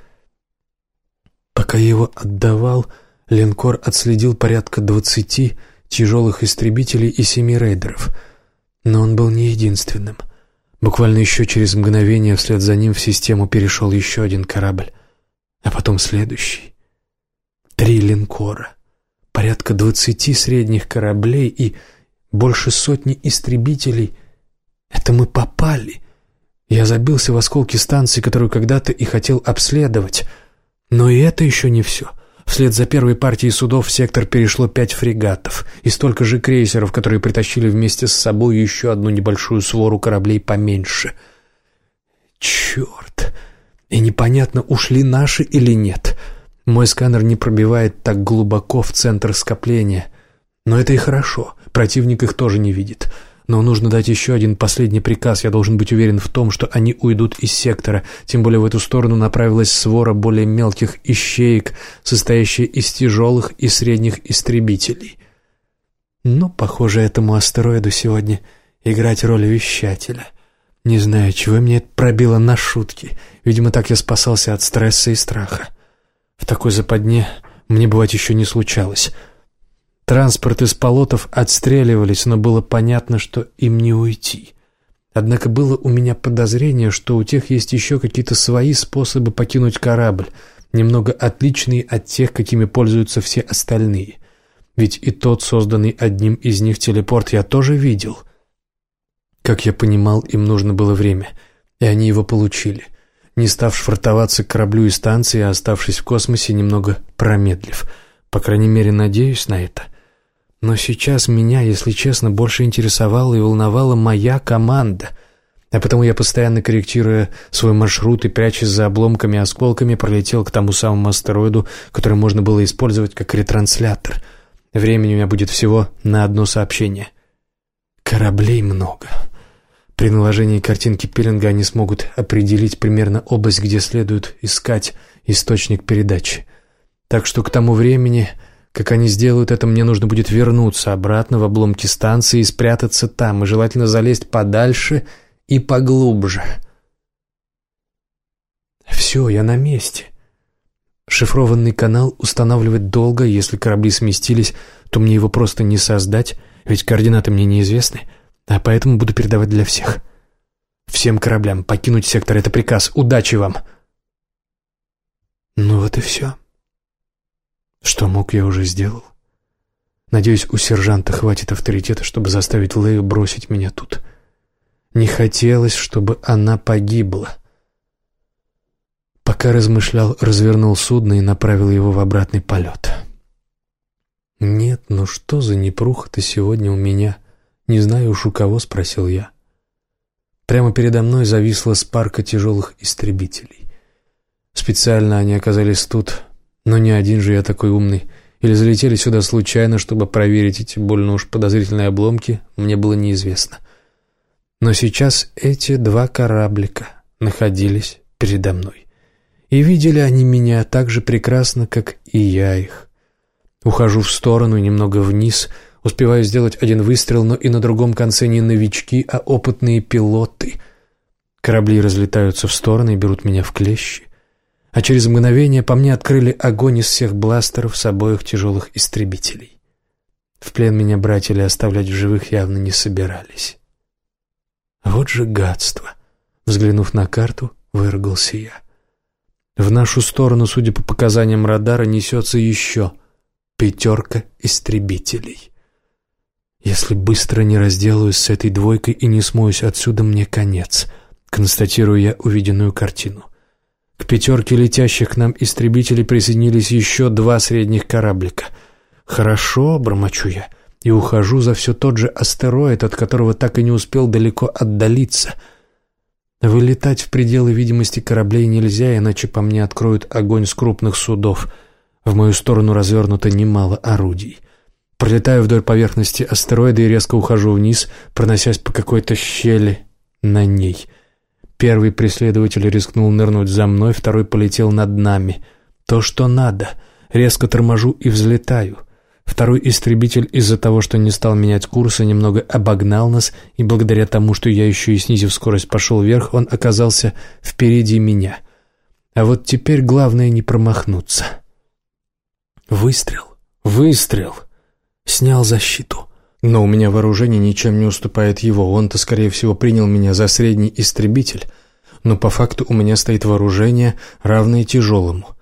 Пока его отдавал, линкор отследил порядка двадцати тяжелых истребителей и семи рейдеров. Но он был не единственным. Буквально еще через мгновение вслед за ним в систему перешел еще один корабль, а потом следующий. Три линкора, порядка двадцати средних кораблей и больше сотни истребителей. Это мы попали. Я забился в осколки станции, которую когда-то и хотел обследовать. Но и это еще не все. Вслед за первой партией судов в сектор перешло пять фрегатов и столько же крейсеров, которые притащили вместе с собой еще одну небольшую свору кораблей поменьше. Черт! И непонятно, ушли наши или нет. Мой сканер не пробивает так глубоко в центр скопления. Но это и хорошо, противник их тоже не видит. — но нужно дать еще один последний приказ. Я должен быть уверен в том, что они уйдут из сектора. Тем более в эту сторону направилась свора более мелких ищеек, состоящая из тяжелых и средних истребителей. Но, похоже, этому астероиду сегодня играть роль вещателя. Не знаю, чего мне это пробило на шутки. Видимо, так я спасался от стресса и страха. В такой западне мне бывать еще не случалось. Транспорт из полотов отстреливались, но было понятно, что им не уйти. Однако было у меня подозрение, что у тех есть еще какие-то свои способы покинуть корабль, немного отличные от тех, какими пользуются все остальные. Ведь и тот, созданный одним из них телепорт, я тоже видел. Как я понимал, им нужно было время, и они его получили, не став швартоваться к кораблю и станции, а оставшись в космосе, немного промедлив. По крайней мере, надеюсь на это. Но сейчас меня, если честно, больше интересовала и волновала моя команда. А потому я, постоянно корректируя свой маршрут и прячась за обломками и осколками, пролетел к тому самому астероиду, который можно было использовать как ретранслятор. Времени у меня будет всего на одно сообщение. Кораблей много. При наложении картинки пилинга они смогут определить примерно область, где следует искать источник передачи. Так что к тому времени как они сделают это, мне нужно будет вернуться обратно в обломки станции и спрятаться там, и желательно залезть подальше и поглубже. Все, я на месте. Шифрованный канал устанавливать долго, если корабли сместились, то мне его просто не создать, ведь координаты мне неизвестны, а поэтому буду передавать для всех. Всем кораблям покинуть сектор — это приказ. Удачи вам! Ну вот и все. Что мог, я уже сделал. Надеюсь, у сержанта хватит авторитета, чтобы заставить Лею бросить меня тут. Не хотелось, чтобы она погибла. Пока размышлял, развернул судно и направил его в обратный полет. «Нет, ну что за непруха-то сегодня у меня? Не знаю уж у кого», — спросил я. Прямо передо мной зависла спарка тяжелых истребителей. Специально они оказались тут, но не один же я такой умный. Или залетели сюда случайно, чтобы проверить эти больно уж подозрительные обломки, мне было неизвестно. Но сейчас эти два кораблика находились передо мной. И видели они меня так же прекрасно, как и я их. Ухожу в сторону, немного вниз, успеваю сделать один выстрел, но и на другом конце не новички, а опытные пилоты. Корабли разлетаются в стороны и берут меня в клещи а через мгновение по мне открыли огонь из всех бластеров с обоих тяжелых истребителей. В плен меня брать или оставлять в живых явно не собирались. Вот же гадство! Взглянув на карту, выругался я. В нашу сторону, судя по показаниям радара, несется еще пятерка истребителей. Если быстро не разделаюсь с этой двойкой и не смоюсь отсюда, мне конец, констатирую я увиденную картину. К пятерке летящих к нам истребителей присоединились еще два средних кораблика. «Хорошо», — бормочу я, и ухожу за все тот же астероид, от которого так и не успел далеко отдалиться. Вылетать в пределы видимости кораблей нельзя, иначе по мне откроют огонь с крупных судов. В мою сторону развернуто немало орудий. Пролетаю вдоль поверхности астероида и резко ухожу вниз, проносясь по какой-то щели на ней — Первый преследователь рискнул нырнуть за мной, второй полетел над нами. То, что надо. Резко торможу и взлетаю. Второй истребитель из-за того, что не стал менять курса, немного обогнал нас, и благодаря тому, что я еще и снизив скорость пошел вверх, он оказался впереди меня. А вот теперь главное не промахнуться. Выстрел. Выстрел. Снял защиту. Но у меня вооружение ничем не уступает его. Он-то, скорее всего, принял меня за средний истребитель. Но по факту у меня стоит вооружение, равное тяжелому.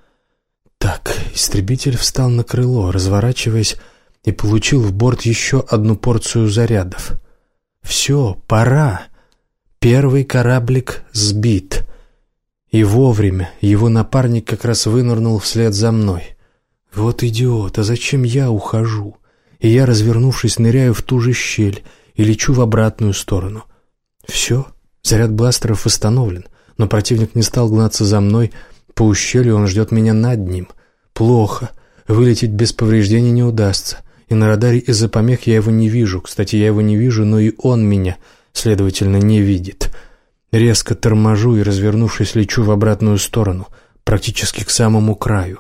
Так, истребитель встал на крыло, разворачиваясь, и получил в борт еще одну порцию зарядов. «Все, пора. Первый кораблик сбит». И вовремя его напарник как раз вынырнул вслед за мной. «Вот идиот, а зачем я ухожу?» И я, развернувшись, ныряю в ту же щель и лечу в обратную сторону. Все, заряд бластеров восстановлен, но противник не стал гнаться за мной, по ущелью он ждет меня над ним. Плохо, вылететь без повреждений не удастся, и на радаре из-за помех я его не вижу. Кстати, я его не вижу, но и он меня, следовательно, не видит». Резко торможу и, развернувшись, лечу в обратную сторону, практически к самому краю.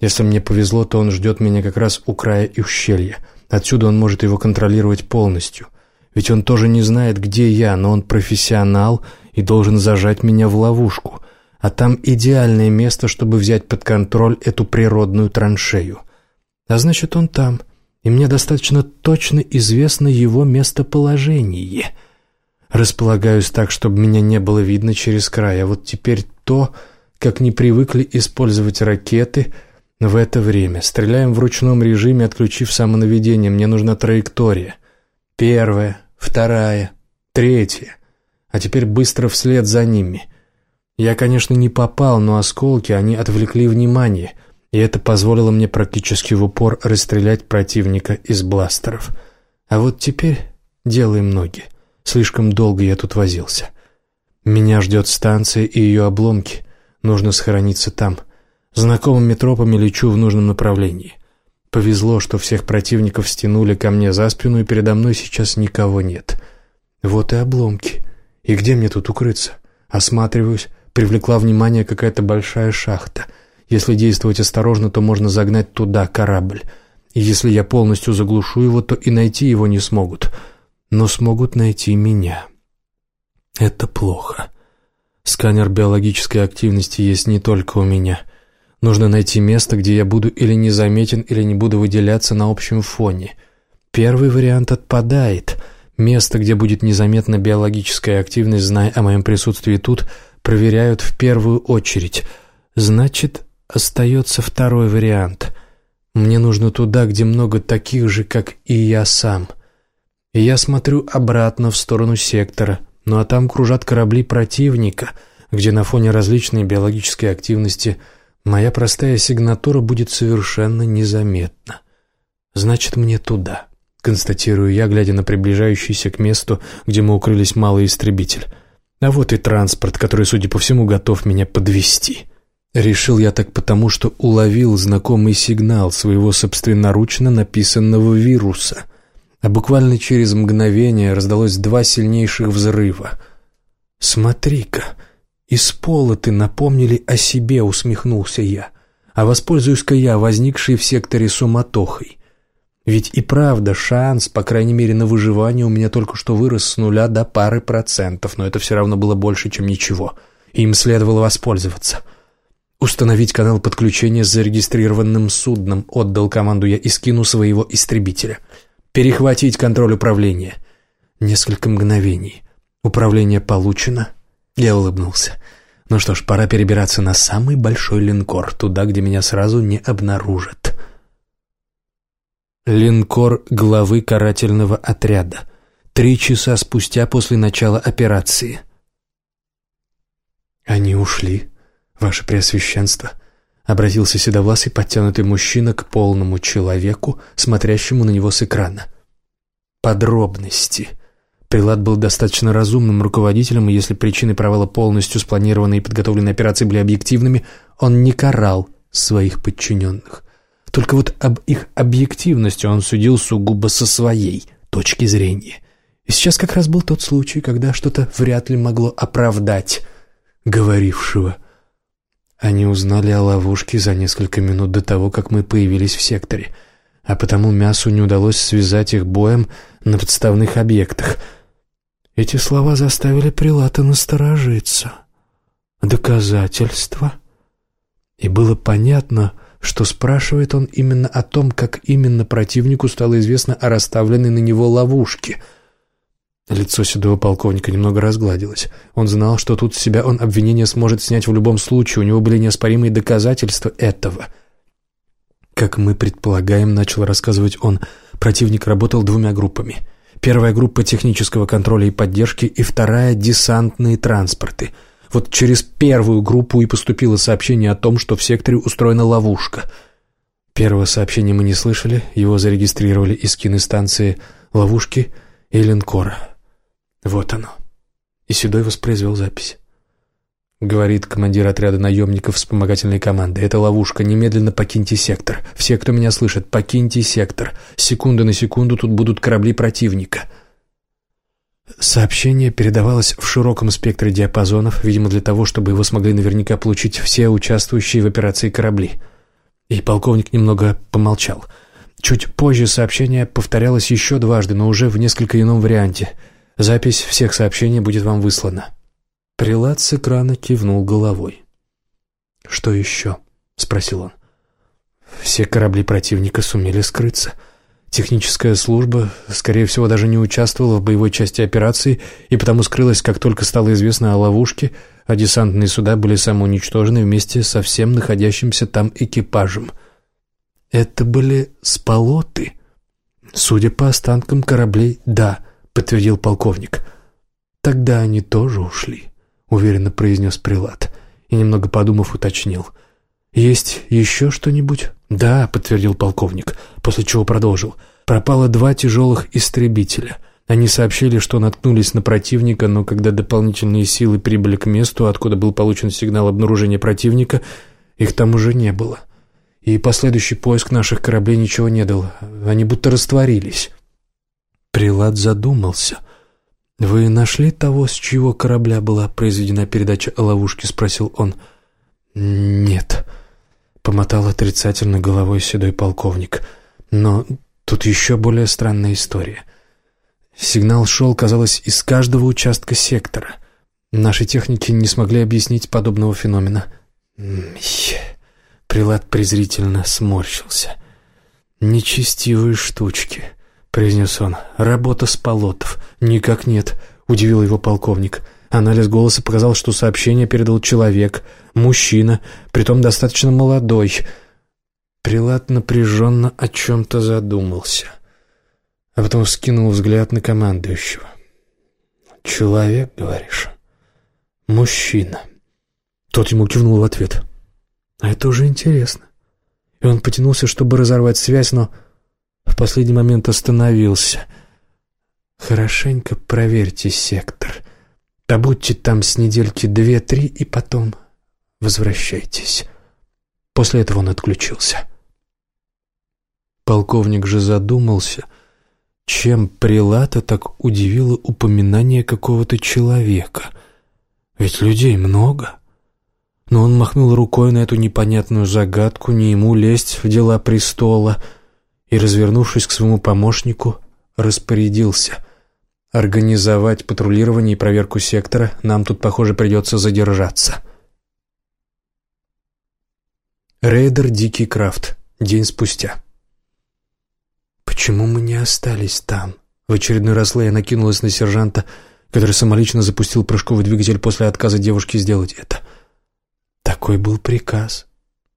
Если мне повезло, то он ждет меня как раз у края и ущелья. Отсюда он может его контролировать полностью. Ведь он тоже не знает, где я, но он профессионал и должен зажать меня в ловушку. А там идеальное место, чтобы взять под контроль эту природную траншею. А значит, он там, и мне достаточно точно известно его местоположение — Располагаюсь так, чтобы меня не было видно через край. А вот теперь то, как не привыкли использовать ракеты в это время. Стреляем в ручном режиме, отключив самонаведение. Мне нужна траектория. Первая, вторая, третья. А теперь быстро вслед за ними. Я, конечно, не попал, но осколки, они отвлекли внимание, и это позволило мне практически в упор расстрелять противника из бластеров. А вот теперь делаем ноги. Слишком долго я тут возился. Меня ждет станция и ее обломки. Нужно схорониться там. Знакомыми тропами лечу в нужном направлении. Повезло, что всех противников стянули ко мне за спину, и передо мной сейчас никого нет. Вот и обломки. И где мне тут укрыться? Осматриваюсь. Привлекла внимание какая-то большая шахта. Если действовать осторожно, то можно загнать туда корабль. И если я полностью заглушу его, то и найти его не смогут но смогут найти меня. Это плохо. Сканер биологической активности есть не только у меня. Нужно найти место, где я буду или незаметен, или не буду выделяться на общем фоне. Первый вариант отпадает. Место, где будет незаметна биологическая активность, зная о моем присутствии тут, проверяют в первую очередь. Значит, остается второй вариант. Мне нужно туда, где много таких же, как и я сам — и я смотрю обратно в сторону сектора, ну а там кружат корабли противника, где на фоне различной биологической активности моя простая сигнатура будет совершенно незаметна. Значит, мне туда, констатирую я, глядя на приближающийся к месту, где мы укрылись малый истребитель. А вот и транспорт, который, судя по всему, готов меня подвести. Решил я так потому, что уловил знакомый сигнал своего собственноручно написанного вируса — а буквально через мгновение раздалось два сильнейших взрыва. «Смотри-ка, пола ты напомнили о себе», — усмехнулся я, «а воспользуюсь-ка я, возникшей в секторе суматохой. Ведь и правда шанс, по крайней мере, на выживание у меня только что вырос с нуля до пары процентов, но это все равно было больше, чем ничего, и им следовало воспользоваться». «Установить канал подключения с зарегистрированным судном», — отдал команду я и скину своего истребителя — Перехватить контроль управления. Несколько мгновений. Управление получено. Я улыбнулся. Ну что ж, пора перебираться на самый большой линкор, туда, где меня сразу не обнаружат. Линкор главы карательного отряда. Три часа спустя после начала операции. Они ушли, ваше преосвященство. Обратился седовласый подтянутый мужчина к полному человеку, смотрящему на него с экрана. Подробности. Прилад был достаточно разумным руководителем, и если причины провала полностью спланированной и подготовленной операции были объективными, он не карал своих подчиненных. Только вот об их объективности он судил сугубо со своей точки зрения. И сейчас как раз был тот случай, когда что-то вряд ли могло оправдать говорившего. Они узнали о ловушке за несколько минут до того, как мы появились в секторе, а потому мясу не удалось связать их боем на подставных объектах. Эти слова заставили Прилата насторожиться. Доказательства? И было понятно, что спрашивает он именно о том, как именно противнику стало известно о расставленной на него ловушке. Лицо седого полковника немного разгладилось. Он знал, что тут с себя он обвинение сможет снять в любом случае, у него были неоспоримые доказательства этого. Как мы предполагаем, начал рассказывать он, противник работал двумя группами. Первая группа технического контроля и поддержки, и вторая — десантные транспорты — вот через первую группу и поступило сообщение о том, что в секторе устроена ловушка. Первое сообщение мы не слышали, его зарегистрировали из киностанции «Ловушки» и линкора. Вот оно. И Седой воспроизвел запись. Говорит командир отряда наемников вспомогательной команды. «Это ловушка. Немедленно покиньте сектор. Все, кто меня слышит, покиньте сектор. Секунду на секунду тут будут корабли противника». Сообщение передавалось в широком спектре диапазонов, видимо, для того, чтобы его смогли наверняка получить все участвующие в операции корабли. И полковник немного помолчал. Чуть позже сообщение повторялось еще дважды, но уже в несколько ином варианте. Запись всех сообщений будет вам выслана. Прилад с экрана кивнул головой. «Что еще?» — спросил он. «Все корабли противника сумели скрыться». Техническая служба, скорее всего, даже не участвовала в боевой части операции и потому скрылась, как только стало известно о ловушке, а десантные суда были самоуничтожены вместе со всем находящимся там экипажем. Это были сполоты. Судя по останкам кораблей, да, подтвердил полковник. Тогда они тоже ушли, уверенно произнес Прилад и, немного подумав, уточнил. Есть еще что-нибудь? «Да», — подтвердил полковник, после чего продолжил. «Пропало два тяжелых истребителя. Они сообщили, что наткнулись на противника, но когда дополнительные силы прибыли к месту, откуда был получен сигнал обнаружения противника, их там уже не было. И последующий поиск наших кораблей ничего не дал. Они будто растворились». Прилад задумался. «Вы нашли того, с чьего корабля была произведена передача о ловушке?» — спросил он. «Нет». Помотал отрицательно головой седой полковник. Но тут еще более странная история. Сигнал шел, казалось, из каждого участка сектора. Наши техники не смогли объяснить подобного феномена. Прилад презрительно сморщился. «Нечестивые штучки», — произнес он. «Работа с полотов». «Никак нет», — удивил его полковник. Анализ голоса показал, что сообщение передал человек, мужчина, притом достаточно молодой. Прилад напряженно о чем-то задумался, а потом скинул взгляд на командующего. «Человек, говоришь?» «Мужчина». Тот ему кивнул в ответ. «А это уже интересно». И он потянулся, чтобы разорвать связь, но в последний момент остановился. «Хорошенько проверьте сектор». Побудьте там с недельки две-три и потом возвращайтесь. После этого он отключился. Полковник же задумался, чем Прилата так удивило упоминание какого-то человека. Ведь людей много. Но он махнул рукой на эту непонятную загадку, не ему лезть в дела престола, и, развернувшись к своему помощнику, распорядился — Организовать патрулирование и проверку сектора нам тут, похоже, придется задержаться. Рейдер Дикий Крафт. День спустя. «Почему мы не остались там?» В очередной раз Лея накинулась на сержанта, который самолично запустил прыжковый двигатель после отказа девушки сделать это. Такой был приказ,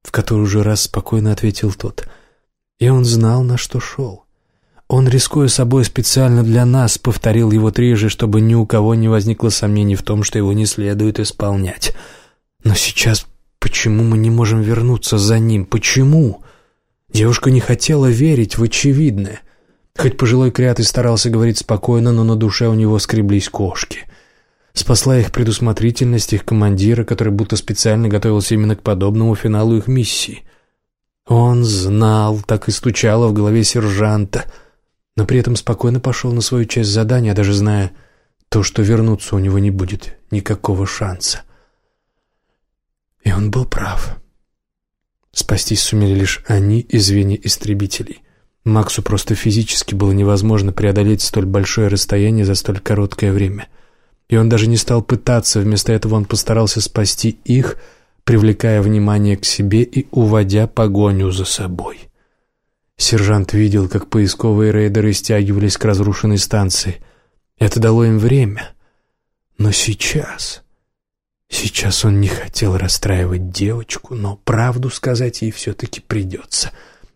в который уже раз спокойно ответил тот. И он знал, на что шел. Он, рискуя собой специально для нас, повторил его трижды, чтобы ни у кого не возникло сомнений в том, что его не следует исполнять. Но сейчас почему мы не можем вернуться за ним? Почему? Девушка не хотела верить в очевидное. Хоть пожилой крят и старался говорить спокойно, но на душе у него скреблись кошки. Спасла их предусмотрительность их командира, который будто специально готовился именно к подобному финалу их миссии. Он знал, так и стучало в голове сержанта — но при этом спокойно пошел на свою часть задания, даже зная то, что вернуться у него не будет никакого шанса. И он был прав. Спастись сумели лишь они и звенья истребителей. Максу просто физически было невозможно преодолеть столь большое расстояние за столь короткое время. И он даже не стал пытаться, вместо этого он постарался спасти их, привлекая внимание к себе и уводя погоню за собой. Сержант видел, как поисковые рейдеры стягивались к разрушенной станции. Это дало им время. Но сейчас... Сейчас он не хотел расстраивать девочку, но правду сказать ей все-таки придется.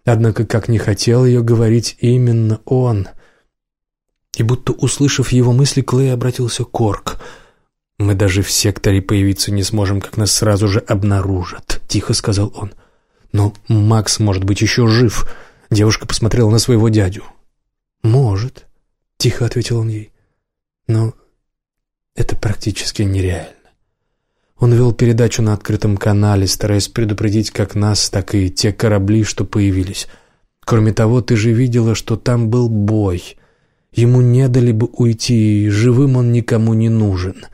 Однако, как не хотел ее говорить именно он. И будто услышав его мысли, Клей обратился к Корк. «Мы даже в секторе появиться не сможем, как нас сразу же обнаружат», — тихо сказал он. «Но Макс может быть еще жив». Девушка посмотрела на своего дядю. «Может», — тихо ответил он ей. «Но это практически нереально. Он вел передачу на открытом канале, стараясь предупредить как нас, так и те корабли, что появились. Кроме того, ты же видела, что там был бой. Ему не дали бы уйти, и живым он никому не нужен».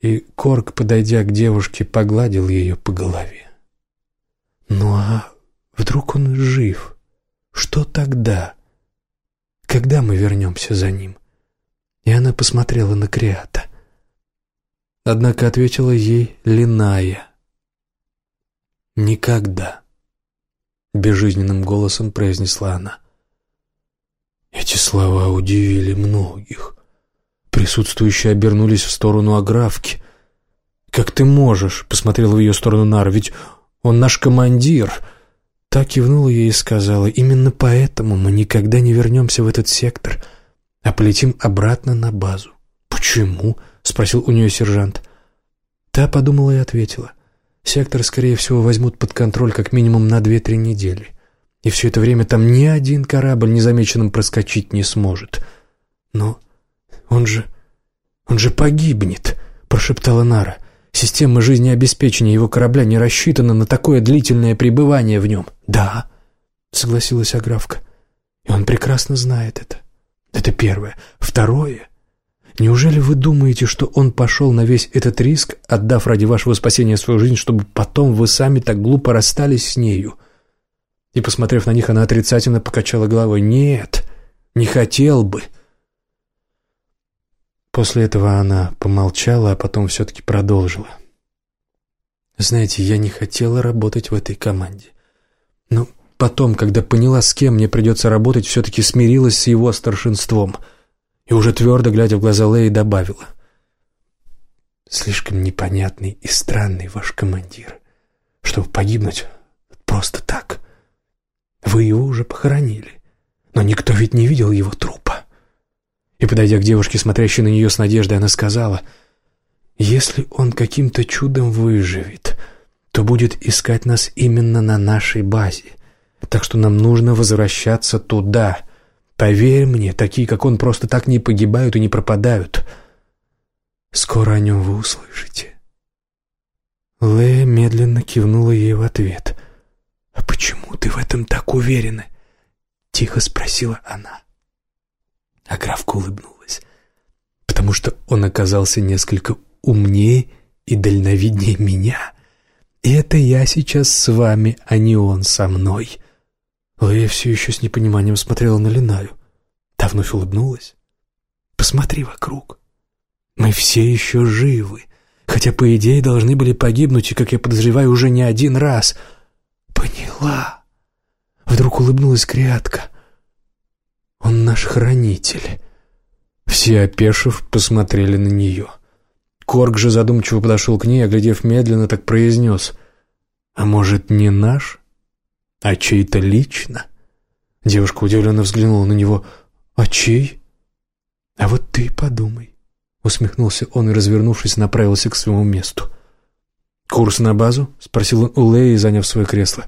И Корк, подойдя к девушке, погладил ее по голове. «Ну а Вдруг он жив? Что тогда? Когда мы вернемся за ним? И она посмотрела на Криата. Однако ответила ей Линая. «Никогда», — безжизненным голосом произнесла она. Эти слова удивили многих. Присутствующие обернулись в сторону Аграфки. «Как ты можешь?» — посмотрела в ее сторону Нара. «Ведь он наш командир!» Та кивнула ей и сказала, «Именно поэтому мы никогда не вернемся в этот сектор, а полетим обратно на базу». «Почему?» — спросил у нее сержант. Та подумала и ответила, «Сектор, скорее всего, возьмут под контроль как минимум на две-три недели, и все это время там ни один корабль незамеченным проскочить не сможет». «Но он же... он же погибнет», — прошептала Нара. Система жизнеобеспечения его корабля не рассчитана на такое длительное пребывание в нем. «Да», — согласилась Аграфка, — «и он прекрасно знает это. Это первое. Второе. Неужели вы думаете, что он пошел на весь этот риск, отдав ради вашего спасения свою жизнь, чтобы потом вы сами так глупо расстались с нею?» И, посмотрев на них, она отрицательно покачала головой. «Нет, не хотел бы». После этого она помолчала, а потом все-таки продолжила. «Знаете, я не хотела работать в этой команде. Но потом, когда поняла, с кем мне придется работать, все-таки смирилась с его старшинством и уже твердо, глядя в глаза Леи, добавила. «Слишком непонятный и странный ваш командир, чтобы погибнуть просто так. Вы его уже похоронили, но никто ведь не видел его трупа. И, подойдя к девушке, смотрящей на нее с надеждой, она сказала, «Если он каким-то чудом выживет, то будет искать нас именно на нашей базе. Так что нам нужно возвращаться туда. Поверь мне, такие, как он, просто так не погибают и не пропадают. Скоро о нем вы услышите». Лея медленно кивнула ей в ответ. «А почему ты в этом так уверена?» — тихо спросила она. А улыбнулась. «Потому что он оказался несколько умнее и дальновиднее меня. И это я сейчас с вами, а не он со мной». Лея все еще с непониманием смотрела на Линаю. Та вновь улыбнулась. «Посмотри вокруг. Мы все еще живы, хотя, по идее, должны были погибнуть, и, как я подозреваю, уже не один раз». «Поняла». Вдруг улыбнулась Криатка. Он наш хранитель». Все, опешив, посмотрели на нее. Корг же задумчиво подошел к ней, оглядев медленно, так произнес. «А может, не наш, а чей-то лично?» Девушка удивленно взглянула на него. «А чей?» «А вот ты подумай», — усмехнулся он и, развернувшись, направился к своему месту. «Курс на базу?» — спросил он у Леи, заняв свое кресло.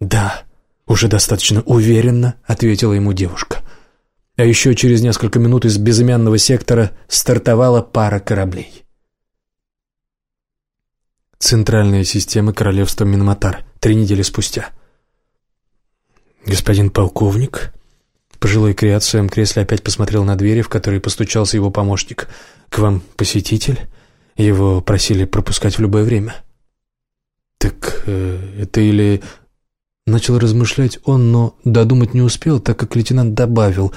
«Да», уже достаточно уверенно ответила ему девушка. А еще через несколько минут из безымянного сектора стартовала пара кораблей. Центральная система королевства Минматар. Три недели спустя. «Господин полковник...» Пожилой креат в своем кресле опять посмотрел на двери, в которые постучался его помощник. «К вам посетитель?» Его просили пропускать в любое время. «Так э, это или Начал размышлять он, но додумать не успел, так как лейтенант добавил.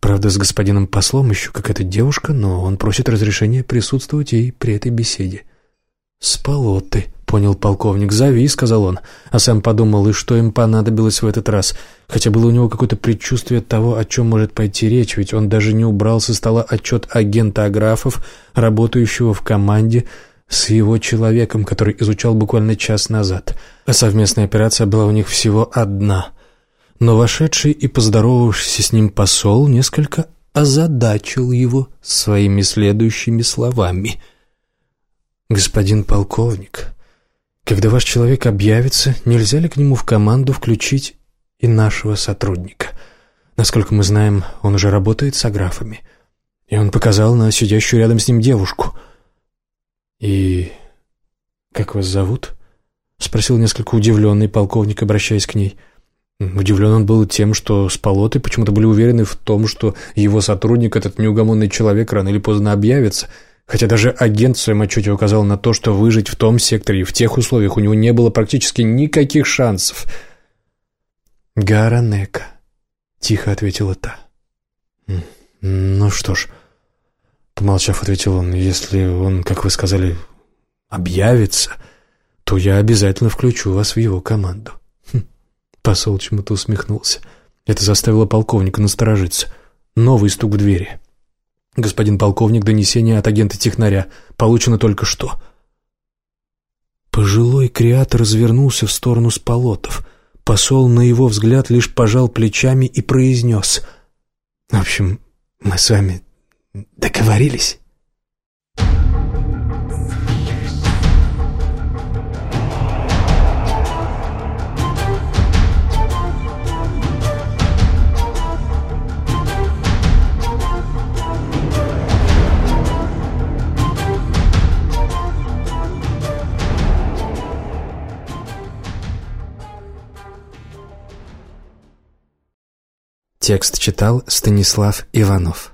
Правда, с господином послом еще какая-то девушка, но он просит разрешения присутствовать ей при этой беседе. «Сполоты», — понял полковник. «Зови», — сказал он. А сам подумал, и что им понадобилось в этот раз. Хотя было у него какое-то предчувствие того, о чем может пойти речь, ведь он даже не убрал со стола отчет агента Аграфов, работающего в команде, с его человеком, который изучал буквально час назад. А совместная операция была у них всего одна. Но вошедший и поздоровавшийся с ним посол несколько озадачил его своими следующими словами — «Господин полковник, когда ваш человек объявится, нельзя ли к нему в команду включить и нашего сотрудника? Насколько мы знаем, он уже работает с аграфами, и он показал на сидящую рядом с ним девушку. И как вас зовут?» — спросил несколько удивленный полковник, обращаясь к ней. Удивлен он был тем, что с полоты почему-то были уверены в том, что его сотрудник, этот неугомонный человек, рано или поздно объявится — Хотя даже агент в своем отчете указал на то, что выжить в том секторе и в тех условиях у него не было практически никаких шансов. «Гаранека», — тихо ответила та. «Ну что ж», — помолчав, ответил он, — «если он, как вы сказали, объявится, то я обязательно включу вас в его команду». Посол чему-то усмехнулся. Это заставило полковника насторожиться. Новый стук в двери. «Господин полковник, донесение от агента Технаря. Получено только что». Пожилой креатор развернулся в сторону сполотов. Посол, на его взгляд, лишь пожал плечами и произнес. «В общем, мы с вами договорились». Текст читал Станислав Иванов.